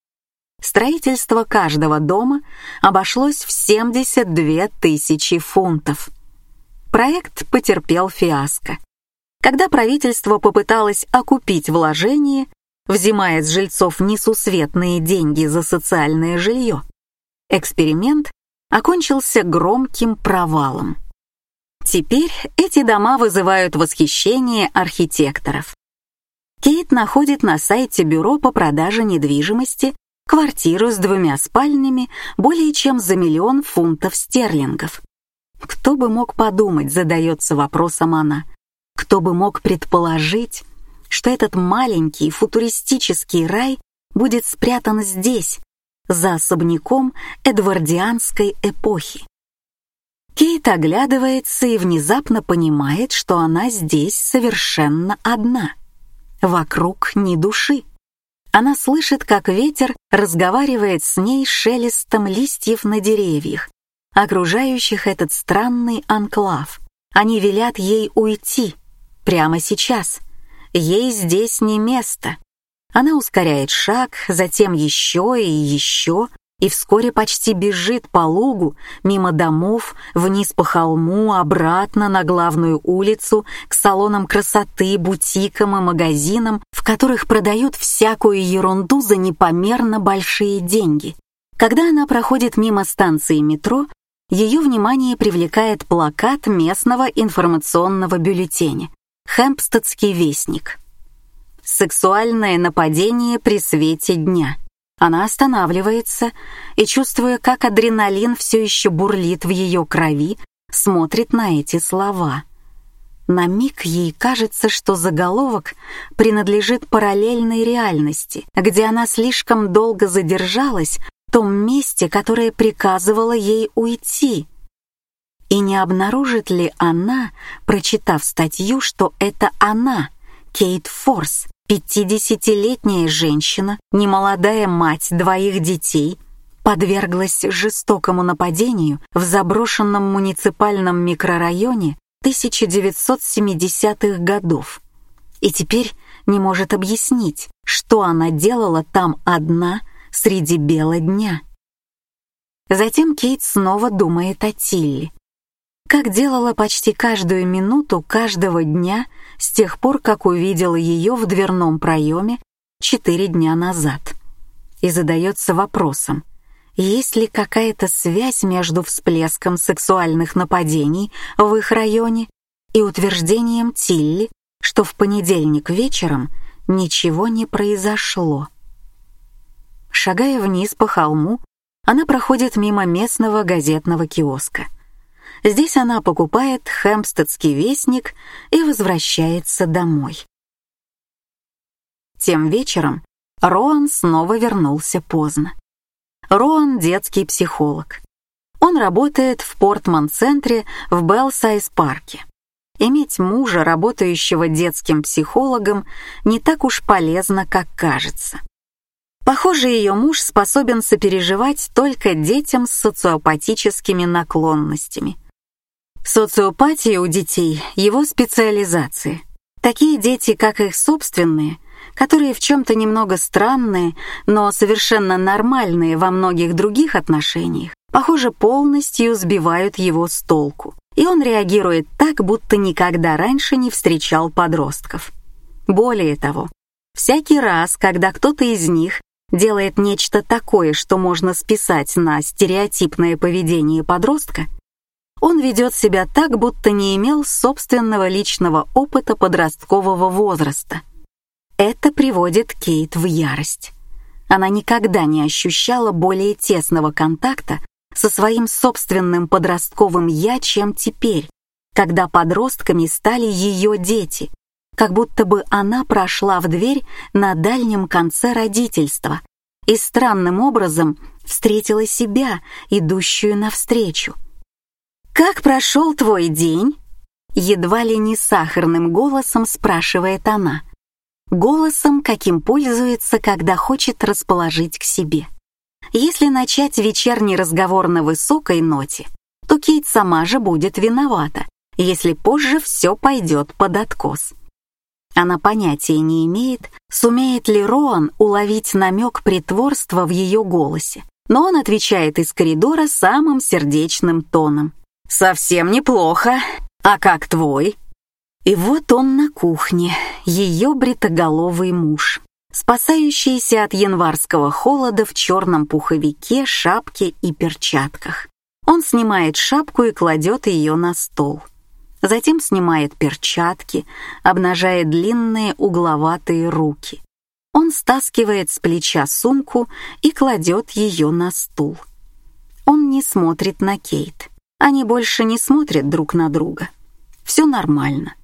Строительство каждого дома обошлось в 72 тысячи фунтов. проект потерпел фиаско. Когда правительство попыталось окупить вложения, взимая с жильцов несусветные деньги за социальное жилье, эксперимент окончился громким провалом. Теперь эти дома вызывают восхищение архитекторов. Кейт находит на сайте бюро по продаже недвижимости квартиру с двумя спальнями более чем за миллион фунтов стерлингов. Кто бы мог подумать, задается вопросом она. Кто бы мог предположить, что этот маленький футуристический рай будет спрятан здесь, за особняком эдвардианской эпохи. Кейт оглядывается и внезапно понимает, что она здесь совершенно одна. Вокруг ни души. Она слышит, как ветер разговаривает с ней шелестом листьев на деревьях, окружающих этот странный анклав. Они велят ей уйти прямо сейчас. Ей здесь не место. Она ускоряет шаг, затем еще и еще, и вскоре почти бежит по лугу, мимо домов, вниз по холму, обратно на главную улицу, к салонам красоты, бутикам и магазинам, в которых продают всякую ерунду за непомерно большие деньги. Когда она проходит мимо станции метро, ее внимание привлекает плакат местного информационного бюллетеня «Хэмпстедский вестник». Сексуальное нападение при свете дня — она останавливается и, чувствуя, как адреналин все еще бурлит в ее крови, смотрит на эти слова. На миг ей кажется, что заголовок принадлежит параллельной реальности, где она слишком долго задержалась в том месте, которое приказывало ей уйти. И не обнаружит ли она, прочитав статью, что это она, Кейт Форс, Пятидесятилетняя женщина, немолодая мать двоих детей, подверглась жестокому нападению в заброшенном муниципальном микрорайоне 1970-х годов. И теперь не может объяснить, что она делала там одна среди бела дня. Затем Кейт снова думает о Тилли. Как делала почти каждую минуту каждого дня с тех пор, как увидела ее в дверном проеме четыре дня назад. И задается вопросом, есть ли какая-то связь между всплеском сексуальных нападений в их районе и утверждением Тилли, что в понедельник вечером ничего не произошло. Шагая вниз по холму, она проходит мимо местного газетного киоска — Здесь она покупает хэмпстедский вестник и возвращается домой. Тем вечером Роан снова вернулся поздно. Роан — детский психолог. Он работает в Портман-центре в Белсайз-парке. Иметь мужа, работающего детским психологом, не так уж полезно, как кажется. Похоже, ее муж способен сопереживать только детям с социопатическими наклонностями — Социопатия у детей — его специализация. Такие дети, как их собственные, которые в чем-то немного странные, но совершенно нормальные во многих других отношениях, похоже, полностью сбивают его с толку. И он реагирует так, будто никогда раньше не встречал подростков. Более того, всякий раз, когда кто-то из них делает нечто такое, что можно списать на стереотипное поведение подростка — он ведет себя так, будто не имел собственного личного опыта подросткового возраста. Это приводит Кейт в ярость. Она никогда не ощущала более тесного контакта со своим собственным подростковым «я», чем теперь, когда подростками стали ее дети, как будто бы она прошла в дверь на дальнем конце родительства и странным образом встретила себя, идущую навстречу. «Как прошел твой день?» Едва ли не сахарным голосом спрашивает она. Голосом, каким пользуется, когда хочет расположить к себе. Если начать вечерний разговор на высокой ноте, то Кейт сама же будет виновата, если позже все пойдет под откос. Она понятия не имеет, сумеет ли Роан уловить намек притворства в ее голосе, но он отвечает из коридора самым сердечным тоном. «Совсем неплохо. «А как твой?» И вот он на кухне, ее бритоголовый муж, спасающийся от январского холода в черном пуховике, шапке и перчатках. Он снимает шапку и кладет ее на стол. Затем снимает перчатки, обнажая длинные угловатые руки. Он стаскивает с плеча сумку и кладет ее на стул. Он не смотрит на Кейт. Они больше не смотрят друг на друга. Все нормально.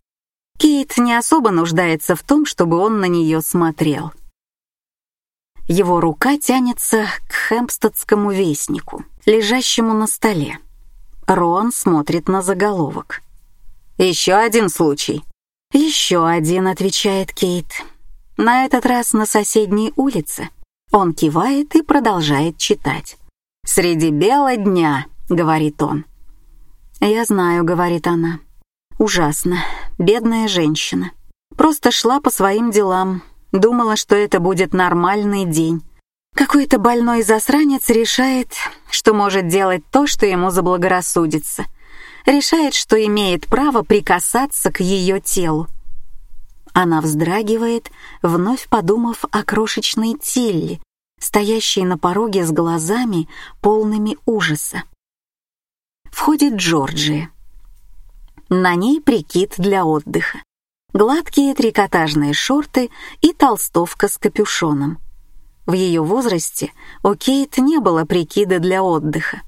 Кейт не особо нуждается в том, чтобы он на нее смотрел. Его рука тянется к хэмпстедскому вестнику, лежащему на столе. Рон смотрит на заголовок. «Еще один случай». «Еще один», — отвечает Кейт. На этот раз на соседней улице. Он кивает и продолжает читать. «Среди бела дня», — говорит он. «Я знаю», — говорит она. «Ужасно. Бедная женщина. Просто шла по своим делам. Думала, что это будет нормальный день. Какой-то больной засранец решает, что может делать то, что ему заблагорассудится. Решает, что имеет право прикасаться к ее телу. Она вздрагивает, вновь подумав о крошечной Тилли, стоящей на пороге с глазами, полными ужаса. Входит Джорджия. На ней прикид для отдыха. Гладкие трикотажные шорты и толстовка с капюшоном. В ее возрасте у Кейт не было прикида для отдыха.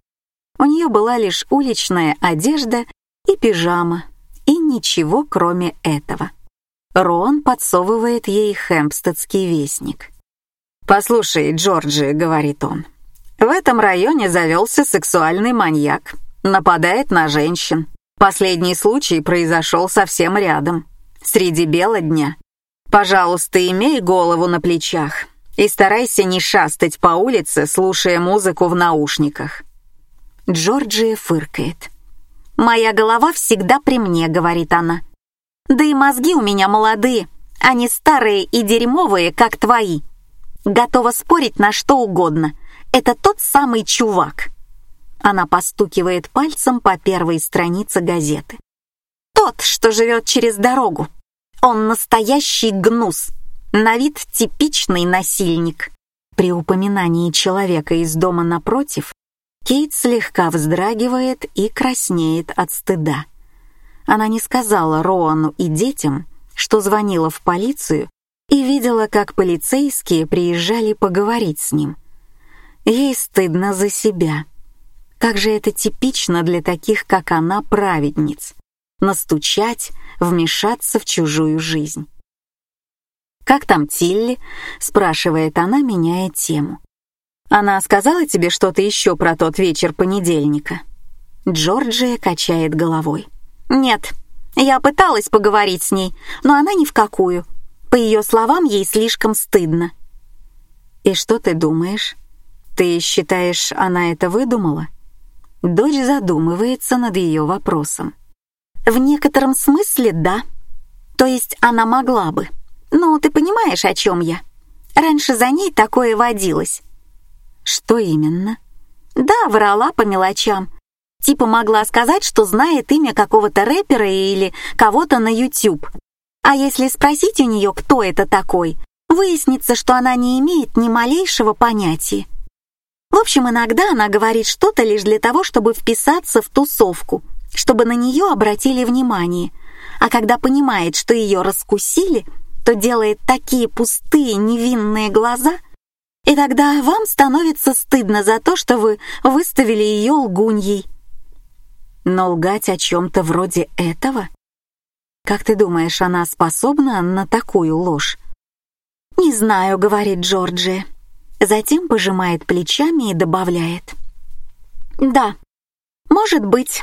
У нее была лишь уличная одежда и пижама, и ничего кроме этого. Рон подсовывает ей хэмпстедский вестник. «Послушай, Джорджи», — говорит он, — «в этом районе завелся сексуальный маньяк, нападает на женщин. Последний случай произошел совсем рядом, среди бела дня. Пожалуйста, имей голову на плечах и старайся не шастать по улице, слушая музыку в наушниках». Джорджия фыркает. «Моя голова всегда при мне», — говорит она. Да и мозги у меня молодые, не старые и дерьмовые, как твои. Готова спорить на что угодно. Это тот самый чувак. Она постукивает пальцем по первой странице газеты. Тот, что живет через дорогу. Он настоящий гнус. На вид типичный насильник. При упоминании человека из дома напротив, Кейт слегка вздрагивает и краснеет от стыда. Она не сказала Роану и детям, что звонила в полицию и видела, как полицейские приезжали поговорить с ним. Ей стыдно за себя. Как же это типично для таких, как она, праведниц. Настучать, вмешаться в чужую жизнь. «Как там Тилли?» — спрашивает она, меняя тему. «Она сказала тебе что-то еще про тот вечер понедельника?» Джорджия качает головой. «Нет, я пыталась поговорить с ней, но она ни в какую. По ее словам, ей слишком стыдно». «И что ты думаешь? Ты считаешь, она это выдумала?» Дочь задумывается над ее вопросом. «В некотором смысле да. То есть она могла бы. Ну, ты понимаешь, о чем я? Раньше за ней такое водилось». «Что именно?» «Да, врала по мелочам, Типа могла сказать, что знает имя какого-то рэпера или кого-то на YouTube. А если спросить у нее, кто это такой, выяснится, что она не имеет ни малейшего понятия. В общем, иногда она говорит что-то лишь для того, чтобы вписаться в тусовку, чтобы на нее обратили внимание. А когда понимает, что ее раскусили, то делает такие пустые невинные глаза, и тогда вам становится стыдно за то, что вы выставили ее лгуньей. Но лгать о чем-то вроде этого? Как ты думаешь, она способна на такую ложь? «Не знаю», — говорит Джорджи. Затем пожимает плечами и добавляет. «Да, может быть.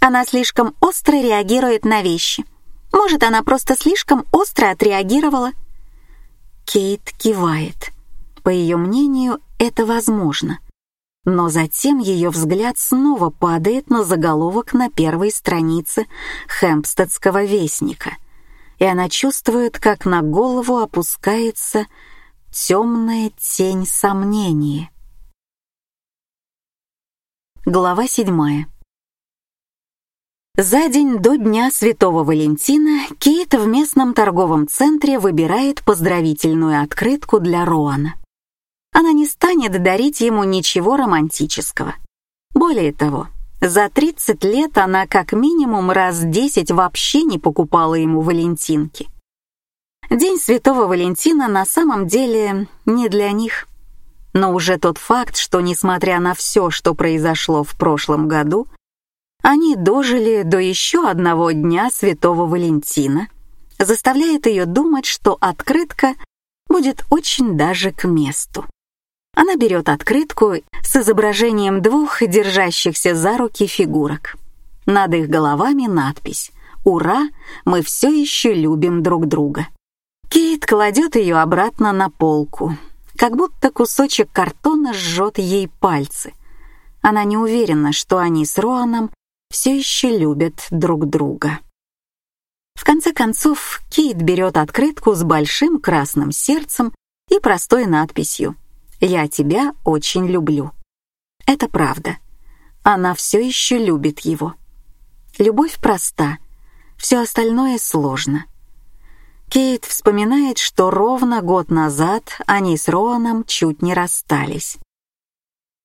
Она слишком остро реагирует на вещи. Может, она просто слишком остро отреагировала». Кейт кивает. По ее мнению, это возможно но затем ее взгляд снова падает на заголовок на первой странице Хэмпстедского вестника, и она чувствует, как на голову опускается темная тень сомнения. Глава седьмая. За день до Дня Святого Валентина Кейт в местном торговом центре выбирает поздравительную открытку для Роана. Она не станет дарить ему ничего романтического. Более того, за 30 лет она как минимум раз 10 вообще не покупала ему валентинки. День Святого Валентина на самом деле не для них. Но уже тот факт, что несмотря на все, что произошло в прошлом году, они дожили до еще одного дня Святого Валентина, заставляет ее думать, что открытка будет очень даже к месту. Она берет открытку с изображением двух держащихся за руки фигурок. Над их головами надпись «Ура! Мы все еще любим друг друга». Кейт кладет ее обратно на полку, как будто кусочек картона жжет ей пальцы. Она не уверена, что они с Роаном все еще любят друг друга. В конце концов, Кейт берет открытку с большим красным сердцем и простой надписью «Я тебя очень люблю». Это правда. Она все еще любит его. Любовь проста, все остальное сложно. Кейт вспоминает, что ровно год назад они с Роаном чуть не расстались.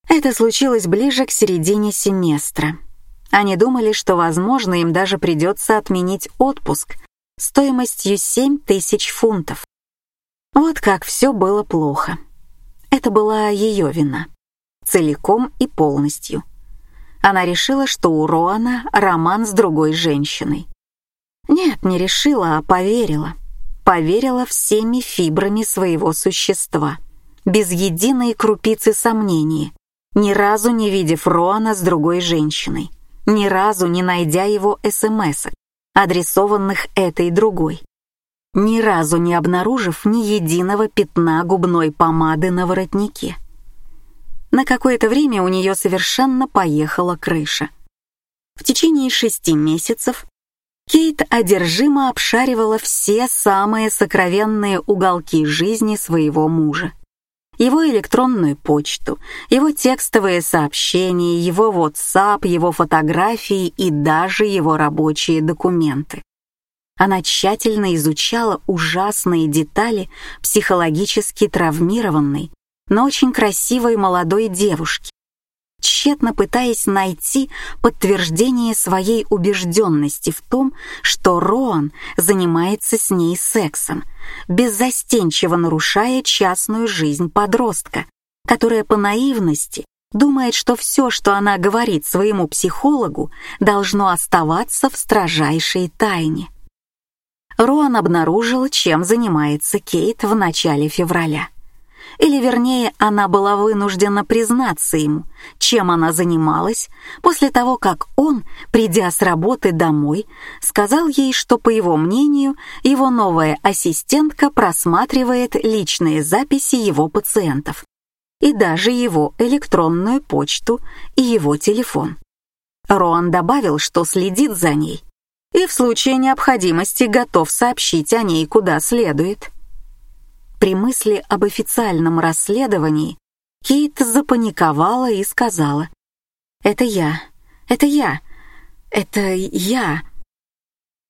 Это случилось ближе к середине семестра. Они думали, что, возможно, им даже придется отменить отпуск стоимостью 7 тысяч фунтов. Вот как все было плохо. Это была ее вина. Целиком и полностью. Она решила, что у Роана роман с другой женщиной. Нет, не решила, а поверила. Поверила всеми фибрами своего существа, без единой крупицы сомнения, ни разу не видев Роана с другой женщиной ни разу не найдя его СМС, адресованных этой другой. Ни разу не обнаружив ни единого пятна губной помады на воротнике. На какое-то время у нее совершенно поехала крыша. В течение шести месяцев Кейт одержимо обшаривала все самые сокровенные уголки жизни своего мужа его электронную почту, его текстовые сообщения, его WhatsApp, его фотографии и даже его рабочие документы. Она тщательно изучала ужасные детали психологически травмированной, но очень красивой молодой девушки, тщетно пытаясь найти подтверждение своей убежденности в том, что Роан занимается с ней сексом, беззастенчиво нарушая частную жизнь подростка, которая по наивности думает, что все, что она говорит своему психологу, должно оставаться в строжайшей тайне. Роан обнаружил, чем занимается Кейт в начале февраля или вернее, она была вынуждена признаться ему, чем она занималась после того, как он, придя с работы домой, сказал ей, что, по его мнению, его новая ассистентка просматривает личные записи его пациентов и даже его электронную почту и его телефон. Роан добавил, что следит за ней и в случае необходимости готов сообщить о ней куда следует. При мысли об официальном расследовании Кейт запаниковала и сказала «Это я, это я, это я»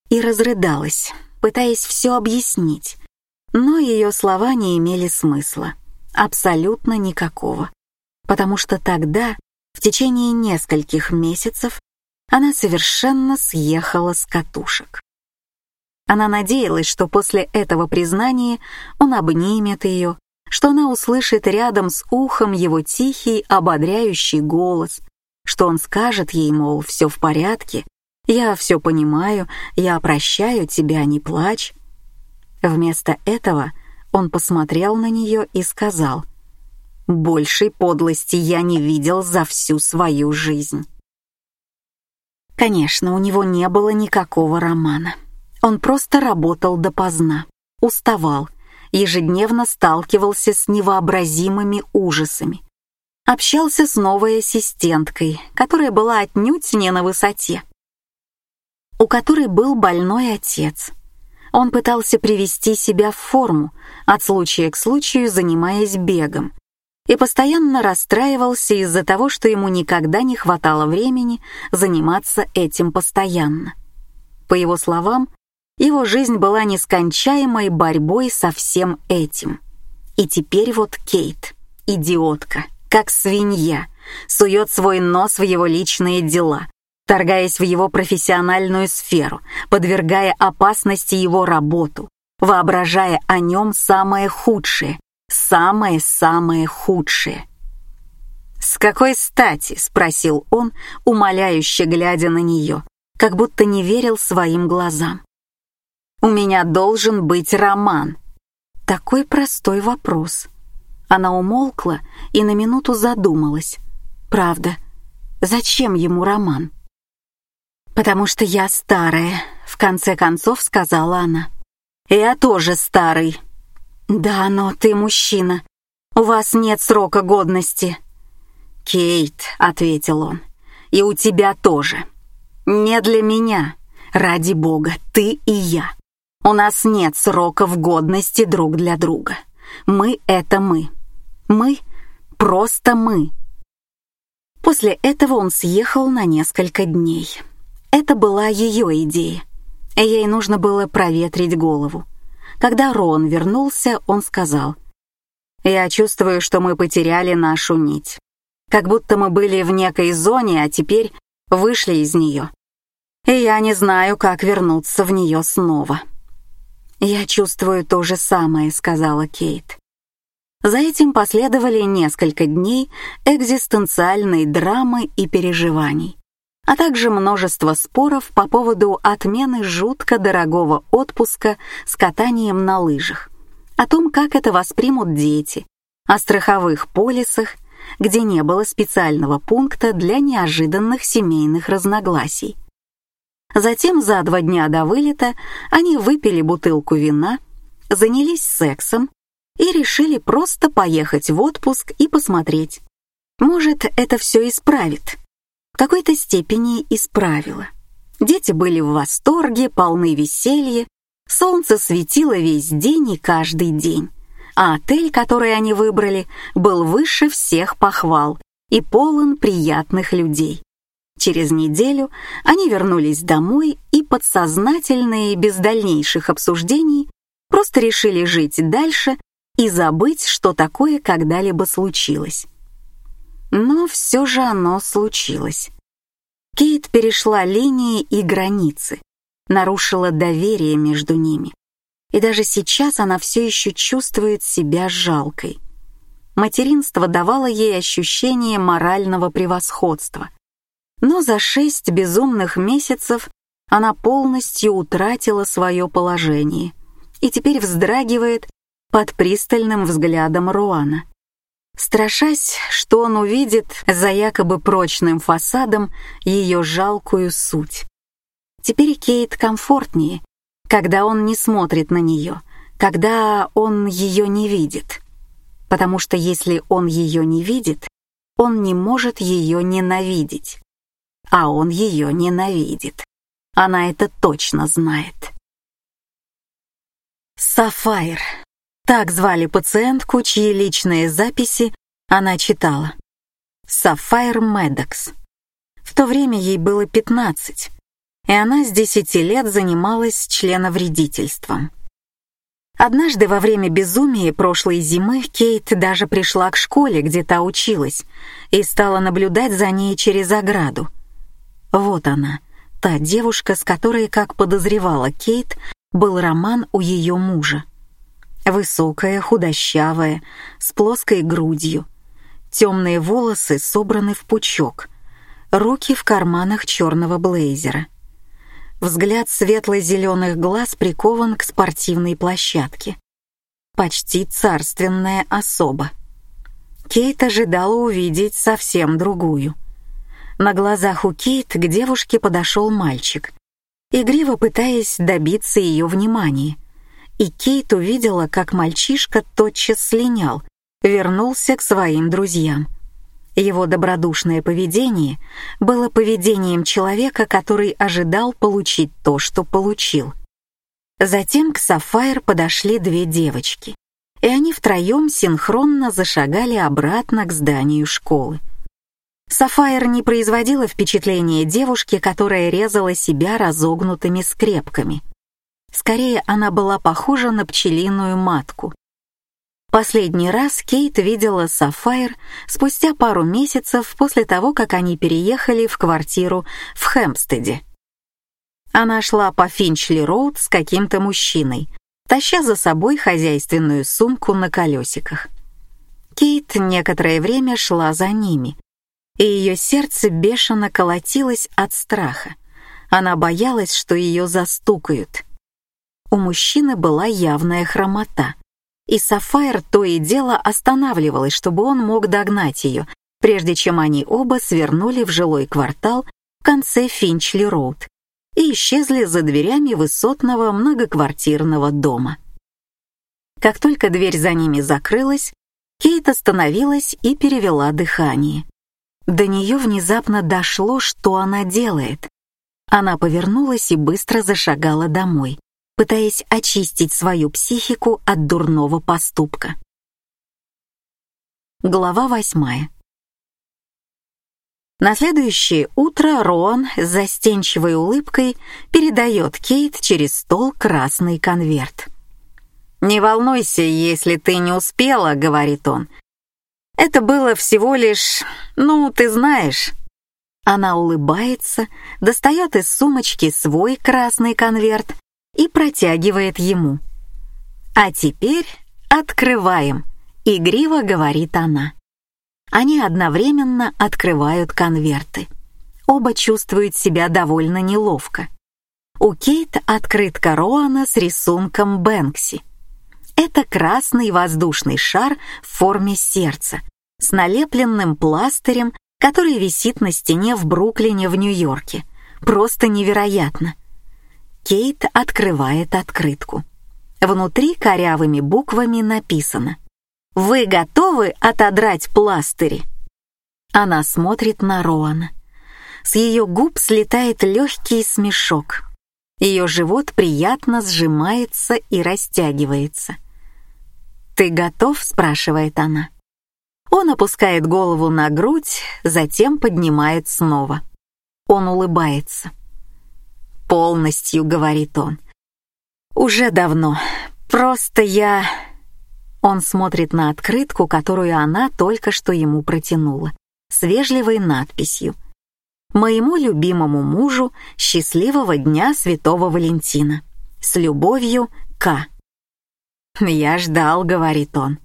и разрыдалась, пытаясь все объяснить, но ее слова не имели смысла, абсолютно никакого, потому что тогда, в течение нескольких месяцев, она совершенно съехала с катушек. Она надеялась, что после этого признания он обнимет ее, что она услышит рядом с ухом его тихий, ободряющий голос, что он скажет ей, мол, все в порядке, я все понимаю, я прощаю тебя, не плачь. Вместо этого он посмотрел на нее и сказал, «Большей подлости я не видел за всю свою жизнь». Конечно, у него не было никакого романа. Он просто работал допоздна, уставал, ежедневно сталкивался с невообразимыми ужасами. Общался с новой ассистенткой, которая была отнюдь не на высоте. У которой был больной отец. Он пытался привести себя в форму, от случая к случаю занимаясь бегом. и постоянно расстраивался из-за того, что ему никогда не хватало времени заниматься этим постоянно. По его словам, его жизнь была нескончаемой борьбой со всем этим. И теперь вот Кейт, идиотка, как свинья, сует свой нос в его личные дела, торгаясь в его профессиональную сферу, подвергая опасности его работу, воображая о нем самое худшее, самое-самое худшее. «С какой стати?» — спросил он, умоляюще глядя на нее, как будто не верил своим глазам. «У меня должен быть роман». Такой простой вопрос. Она умолкла и на минуту задумалась. Правда, зачем ему роман? «Потому что я старая», — в конце концов сказала она. «Я тоже старый». «Да, но ты мужчина. У вас нет срока годности». «Кейт», — ответил он, — «и у тебя тоже. Не для меня. Ради бога, ты и я. У нас нет сроков годности друг для друга. Мы — это мы. Мы — просто мы». После этого он съехал на несколько дней. Это была ее идея. Ей нужно было проветрить голову. Когда Рон вернулся, он сказал, «Я чувствую, что мы потеряли нашу нить. Как будто мы были в некой зоне, а теперь вышли из нее. И я не знаю, как вернуться в нее снова». «Я чувствую то же самое», — сказала Кейт. За этим последовали несколько дней экзистенциальной драмы и переживаний а также множество споров по поводу отмены жутко дорогого отпуска с катанием на лыжах, о том, как это воспримут дети, о страховых полисах, где не было специального пункта для неожиданных семейных разногласий. Затем за два дня до вылета они выпили бутылку вина, занялись сексом и решили просто поехать в отпуск и посмотреть. Может, это все исправит в какой-то степени исправила. Дети были в восторге, полны веселья, солнце светило весь день и каждый день, а отель, который они выбрали, был выше всех похвал и полон приятных людей. Через неделю они вернулись домой и подсознательные, без дальнейших обсуждений, просто решили жить дальше и забыть, что такое когда-либо случилось. Но все же оно случилось. Кейт перешла линии и границы, нарушила доверие между ними. И даже сейчас она все еще чувствует себя жалкой. Материнство давало ей ощущение морального превосходства. Но за шесть безумных месяцев она полностью утратила свое положение и теперь вздрагивает под пристальным взглядом Руана страшась, что он увидит за якобы прочным фасадом ее жалкую суть. Теперь Кейт комфортнее, когда он не смотрит на нее, когда он ее не видит. Потому что если он ее не видит, он не может ее ненавидеть. А он ее ненавидит. Она это точно знает. Сафайр. Так звали пациентку, чьи личные записи она читала. Сафайр Медокс. В то время ей было 15, и она с 10 лет занималась членовредительством. Однажды во время безумия прошлой зимы Кейт даже пришла к школе, где та училась, и стала наблюдать за ней через ограду. Вот она, та девушка, с которой, как подозревала Кейт, был роман у ее мужа. Высокая, худощавая, с плоской грудью. Темные волосы собраны в пучок. Руки в карманах черного блейзера. Взгляд светло-зеленых глаз прикован к спортивной площадке. Почти царственная особа. Кейт ожидала увидеть совсем другую. На глазах у Кейт к девушке подошел мальчик, игриво пытаясь добиться ее внимания и Кейт увидела, как мальчишка тотчас слинял, вернулся к своим друзьям. Его добродушное поведение было поведением человека, который ожидал получить то, что получил. Затем к Сафайр подошли две девочки, и они втроем синхронно зашагали обратно к зданию школы. Сафайр не производила впечатления девушки, которая резала себя разогнутыми скрепками. Скорее, она была похожа на пчелиную матку. Последний раз Кейт видела Сафайр спустя пару месяцев после того, как они переехали в квартиру в Хэмпстеде. Она шла по Финчли-Роуд с каким-то мужчиной, таща за собой хозяйственную сумку на колесиках. Кейт некоторое время шла за ними, и ее сердце бешено колотилось от страха. Она боялась, что ее застукают. У мужчины была явная хромота, и Сафайр то и дело останавливалась, чтобы он мог догнать ее, прежде чем они оба свернули в жилой квартал в конце Финчли-Роуд и исчезли за дверями высотного многоквартирного дома. Как только дверь за ними закрылась, Кейт остановилась и перевела дыхание. До нее внезапно дошло, что она делает. Она повернулась и быстро зашагала домой, пытаясь очистить свою психику от дурного поступка. Глава восьмая. На следующее утро Роан с застенчивой улыбкой передает Кейт через стол красный конверт. «Не волнуйся, если ты не успела», — говорит он, это было всего лишь, ну, ты знаешь. Она улыбается, достает из сумочки свой красный конверт и протягивает ему. А теперь открываем, игриво говорит она. Они одновременно открывают конверты. Оба чувствуют себя довольно неловко. У Кейт открытка Роана с рисунком Бэнкси. Это красный воздушный шар в форме сердца с налепленным пластырем, который висит на стене в Бруклине в Нью-Йорке. Просто невероятно. Кейт открывает открытку. Внутри корявыми буквами написано «Вы готовы отодрать пластыри?» Она смотрит на Роана. С ее губ слетает легкий смешок. Ее живот приятно сжимается и растягивается. «Ты готов?» — спрашивает она. Он опускает голову на грудь, затем поднимает снова. Он улыбается. «Полностью», — говорит он. «Уже давно. Просто я...» Он смотрит на открытку, которую она только что ему протянула, с вежливой надписью. «Моему любимому мужу счастливого дня Святого Валентина. С любовью, К». «Я ждал», — говорит он.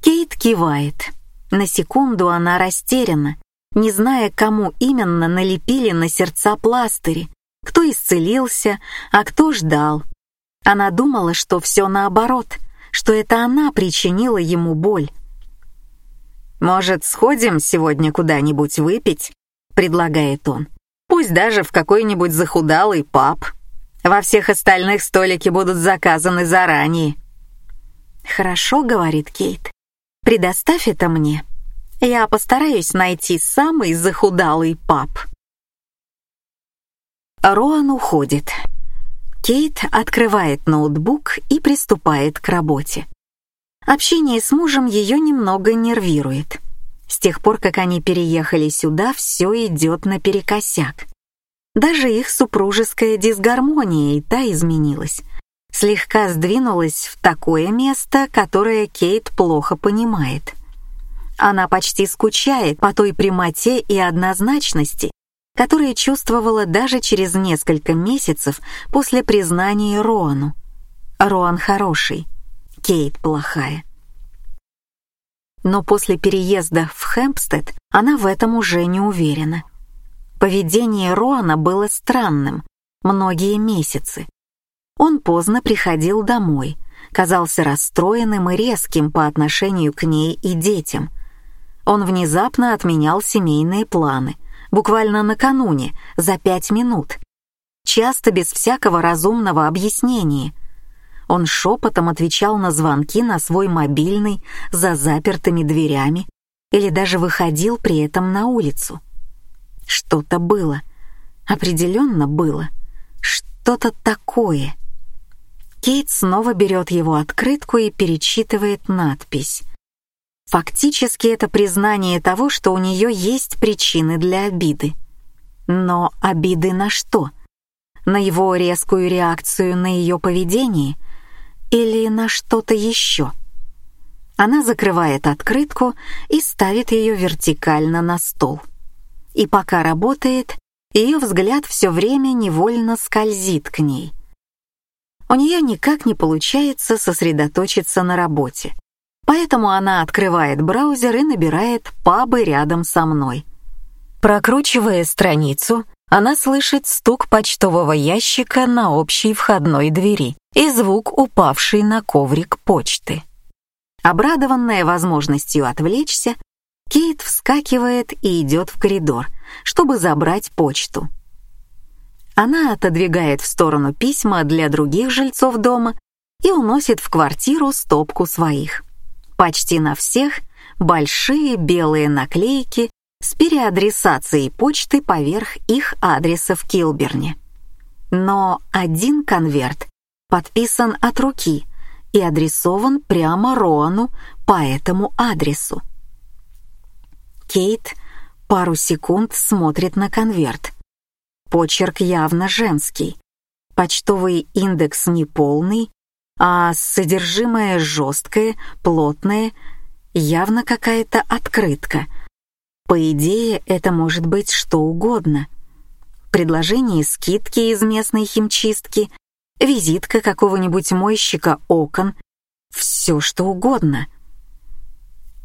Кейт кивает. На секунду она растеряна, не зная, кому именно налепили на сердца пластыри, кто исцелился, а кто ждал. Она думала, что все наоборот, что это она причинила ему боль. «Может, сходим сегодня куда-нибудь выпить?» — предлагает он. «Пусть даже в какой-нибудь захудалый паб. Во всех остальных столики будут заказаны заранее». «Хорошо», — говорит Кейт. «Предоставь это мне. Я постараюсь найти самый захудалый паб». Роан уходит. Кейт открывает ноутбук и приступает к работе. Общение с мужем ее немного нервирует. С тех пор, как они переехали сюда, все идет наперекосяк. Даже их супружеская дисгармония и та изменилась слегка сдвинулась в такое место, которое Кейт плохо понимает. Она почти скучает по той прямоте и однозначности, которые чувствовала даже через несколько месяцев после признания Роану. Роан хороший, Кейт плохая. Но после переезда в Хэмпстед она в этом уже не уверена. Поведение Роана было странным многие месяцы. Он поздно приходил домой, казался расстроенным и резким по отношению к ней и детям. Он внезапно отменял семейные планы, буквально накануне, за пять минут, часто без всякого разумного объяснения. Он шепотом отвечал на звонки на свой мобильный за запертыми дверями или даже выходил при этом на улицу. Что-то было, определенно было, что-то такое — Кейт снова берет его открытку и перечитывает надпись. Фактически это признание того, что у нее есть причины для обиды. Но обиды на что? На его резкую реакцию на ее поведение или на что-то еще? Она закрывает открытку и ставит ее вертикально на стол. И пока работает, ее взгляд все время невольно скользит к ней. У нее никак не получается сосредоточиться на работе. Поэтому она открывает браузер и набирает «пабы рядом со мной». Прокручивая страницу, она слышит стук почтового ящика на общей входной двери и звук упавшей на коврик почты. Обрадованная возможностью отвлечься, Кейт вскакивает и идет в коридор, чтобы забрать почту. Она отодвигает в сторону письма для других жильцов дома и уносит в квартиру стопку своих. Почти на всех большие белые наклейки с переадресацией почты поверх их адреса в Килберне. Но один конверт подписан от руки и адресован прямо Роану по этому адресу. Кейт пару секунд смотрит на конверт. Почерк явно женский. Почтовый индекс неполный, а содержимое жесткое, плотное, явно какая-то открытка. По идее, это может быть что угодно. Предложение скидки из местной химчистки, визитка какого-нибудь мойщика окон, все что угодно.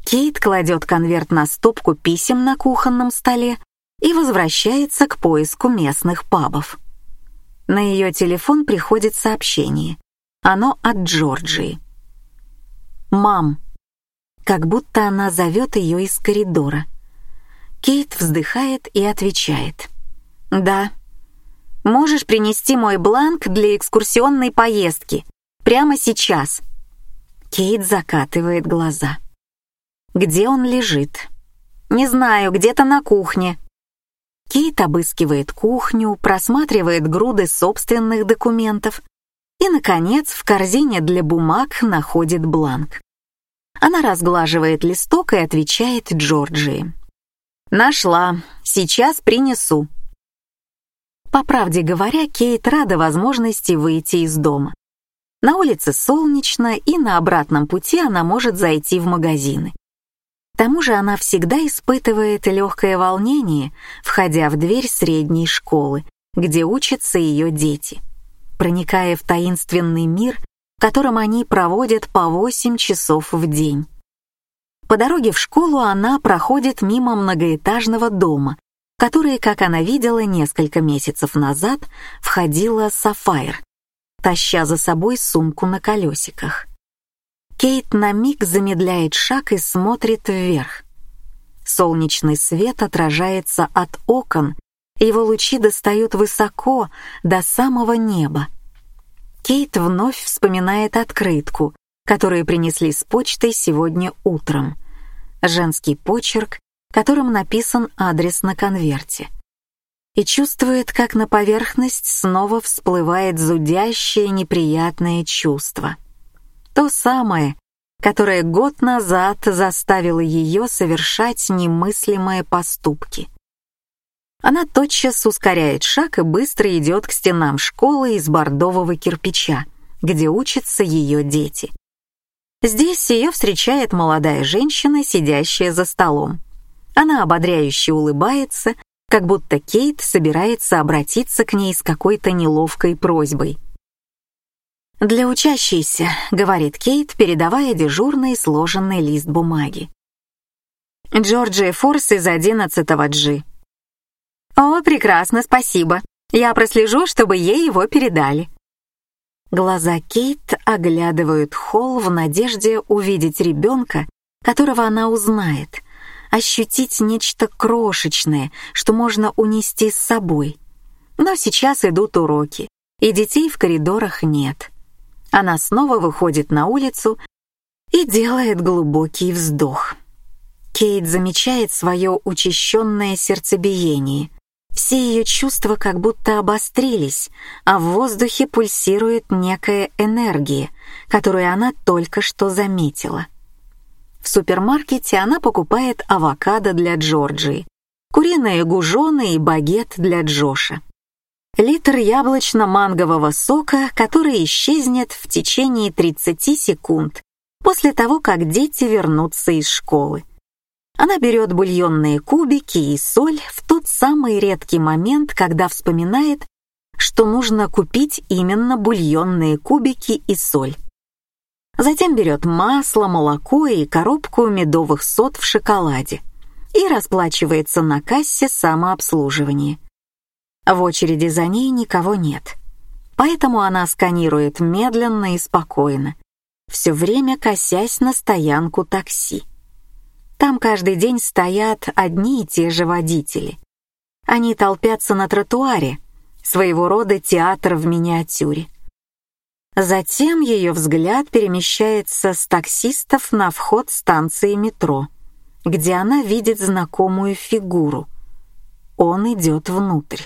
Кейт кладет конверт на стопку писем на кухонном столе и возвращается к поиску местных пабов. На ее телефон приходит сообщение. Оно от Джорджии. «Мам». Как будто она зовет ее из коридора. Кейт вздыхает и отвечает. «Да. Можешь принести мой бланк для экскурсионной поездки. Прямо сейчас». Кейт закатывает глаза. «Где он лежит?» «Не знаю, где-то на кухне». Кейт обыскивает кухню, просматривает груды собственных документов и, наконец, в корзине для бумаг находит бланк. Она разглаживает листок и отвечает Джорджии. «Нашла. Сейчас принесу». По правде говоря, Кейт рада возможности выйти из дома. На улице солнечно, и на обратном пути она может зайти в магазины. Тому же она всегда испытывает легкое волнение, входя в дверь средней школы, где учатся ее дети проникая в таинственный мир, в котором они проводят по 8 часов в день. По дороге в школу она проходит мимо многоэтажного дома, который, как она видела несколько месяцев назад, входила Сафайр, таща за собой сумку на колесиках. Кейт на миг замедляет шаг и смотрит вверх. Солнечный свет отражается от окон его лучи достают высоко, до самого неба. Кейт вновь вспоминает открытку, которую принесли с почтой сегодня утром. Женский почерк, которым написан адрес на конверте. И чувствует, как на поверхность снова всплывает зудящее неприятное чувство. То самое, которое год назад заставило ее совершать немыслимые поступки. Она тотчас ускоряет шаг и быстро идет к стенам школы из бордового кирпича, где учатся ее дети. Здесь ее встречает молодая женщина, сидящая за столом. Она ободряюще улыбается, как будто Кейт собирается обратиться к ней с какой-то неловкой просьбой. «Для учащейся», — говорит Кейт, передавая дежурный сложенный лист бумаги. «Джорджия Форс из 11-го Джи», «О, прекрасно, спасибо. Я прослежу, чтобы ей его передали». Глаза Кейт оглядывают холл в надежде увидеть ребенка, которого она узнает, ощутить нечто крошечное, что можно унести с собой. Но сейчас идут уроки, и детей в коридорах нет. Она снова выходит на улицу и делает глубокий вздох. Кейт замечает свое учащенное сердцебиение Все ее чувства как будто обострились, а в воздухе пульсирует некая энергия, которую она только что заметила. В супермаркете она покупает авокадо для Джорджии, куриные гужоны и багет для Джоша. Литр яблочно-мангового сока, который исчезнет в течение 30 секунд после того, как дети вернутся из школы. Она берет бульонные кубики и соль в тот самый редкий момент, когда вспоминает, что нужно купить именно бульонные кубики и соль. Затем берет масло, молоко и коробку медовых сот в шоколаде и расплачивается на кассе самообслуживания. В очереди за ней никого нет, поэтому она сканирует медленно и спокойно, все время косясь на стоянку такси. Там каждый день стоят одни и те же водители. Они толпятся на тротуаре, своего рода театр в миниатюре. Затем ее взгляд перемещается с таксистов на вход станции метро, где она видит знакомую фигуру. Он идет внутрь.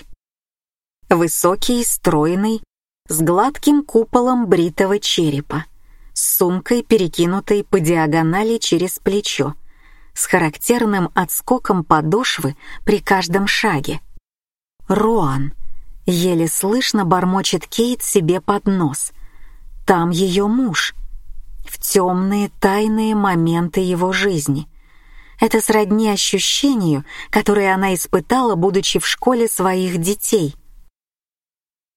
Высокий, стройный, с гладким куполом бритого черепа, с сумкой, перекинутой по диагонали через плечо, с характерным отскоком подошвы при каждом шаге. Роан еле слышно бормочет Кейт себе под нос. Там ее муж. В темные тайные моменты его жизни. Это сродни ощущению, которое она испытала, будучи в школе своих детей.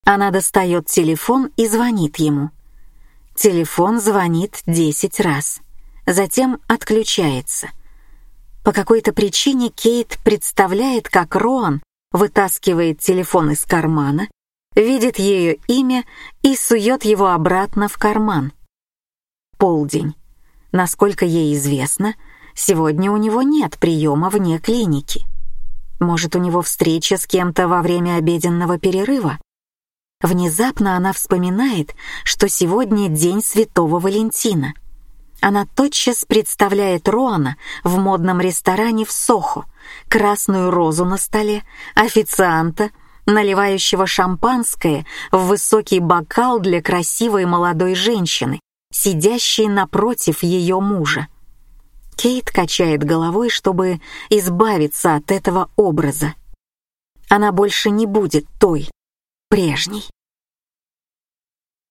Она достает телефон и звонит ему. Телефон звонит десять раз, затем отключается. По какой-то причине Кейт представляет, как Роан вытаскивает телефон из кармана, видит ее имя и сует его обратно в карман. Полдень. Насколько ей известно, сегодня у него нет приема вне клиники. Может, у него встреча с кем-то во время обеденного перерыва? Внезапно она вспоминает, что сегодня день Святого Валентина — она тотчас представляет Роана в модном ресторане в Сохо, красную розу на столе, официанта, наливающего шампанское в высокий бокал для красивой молодой женщины, сидящей напротив ее мужа. Кейт качает головой, чтобы избавиться от этого образа. Она больше не будет той, прежней.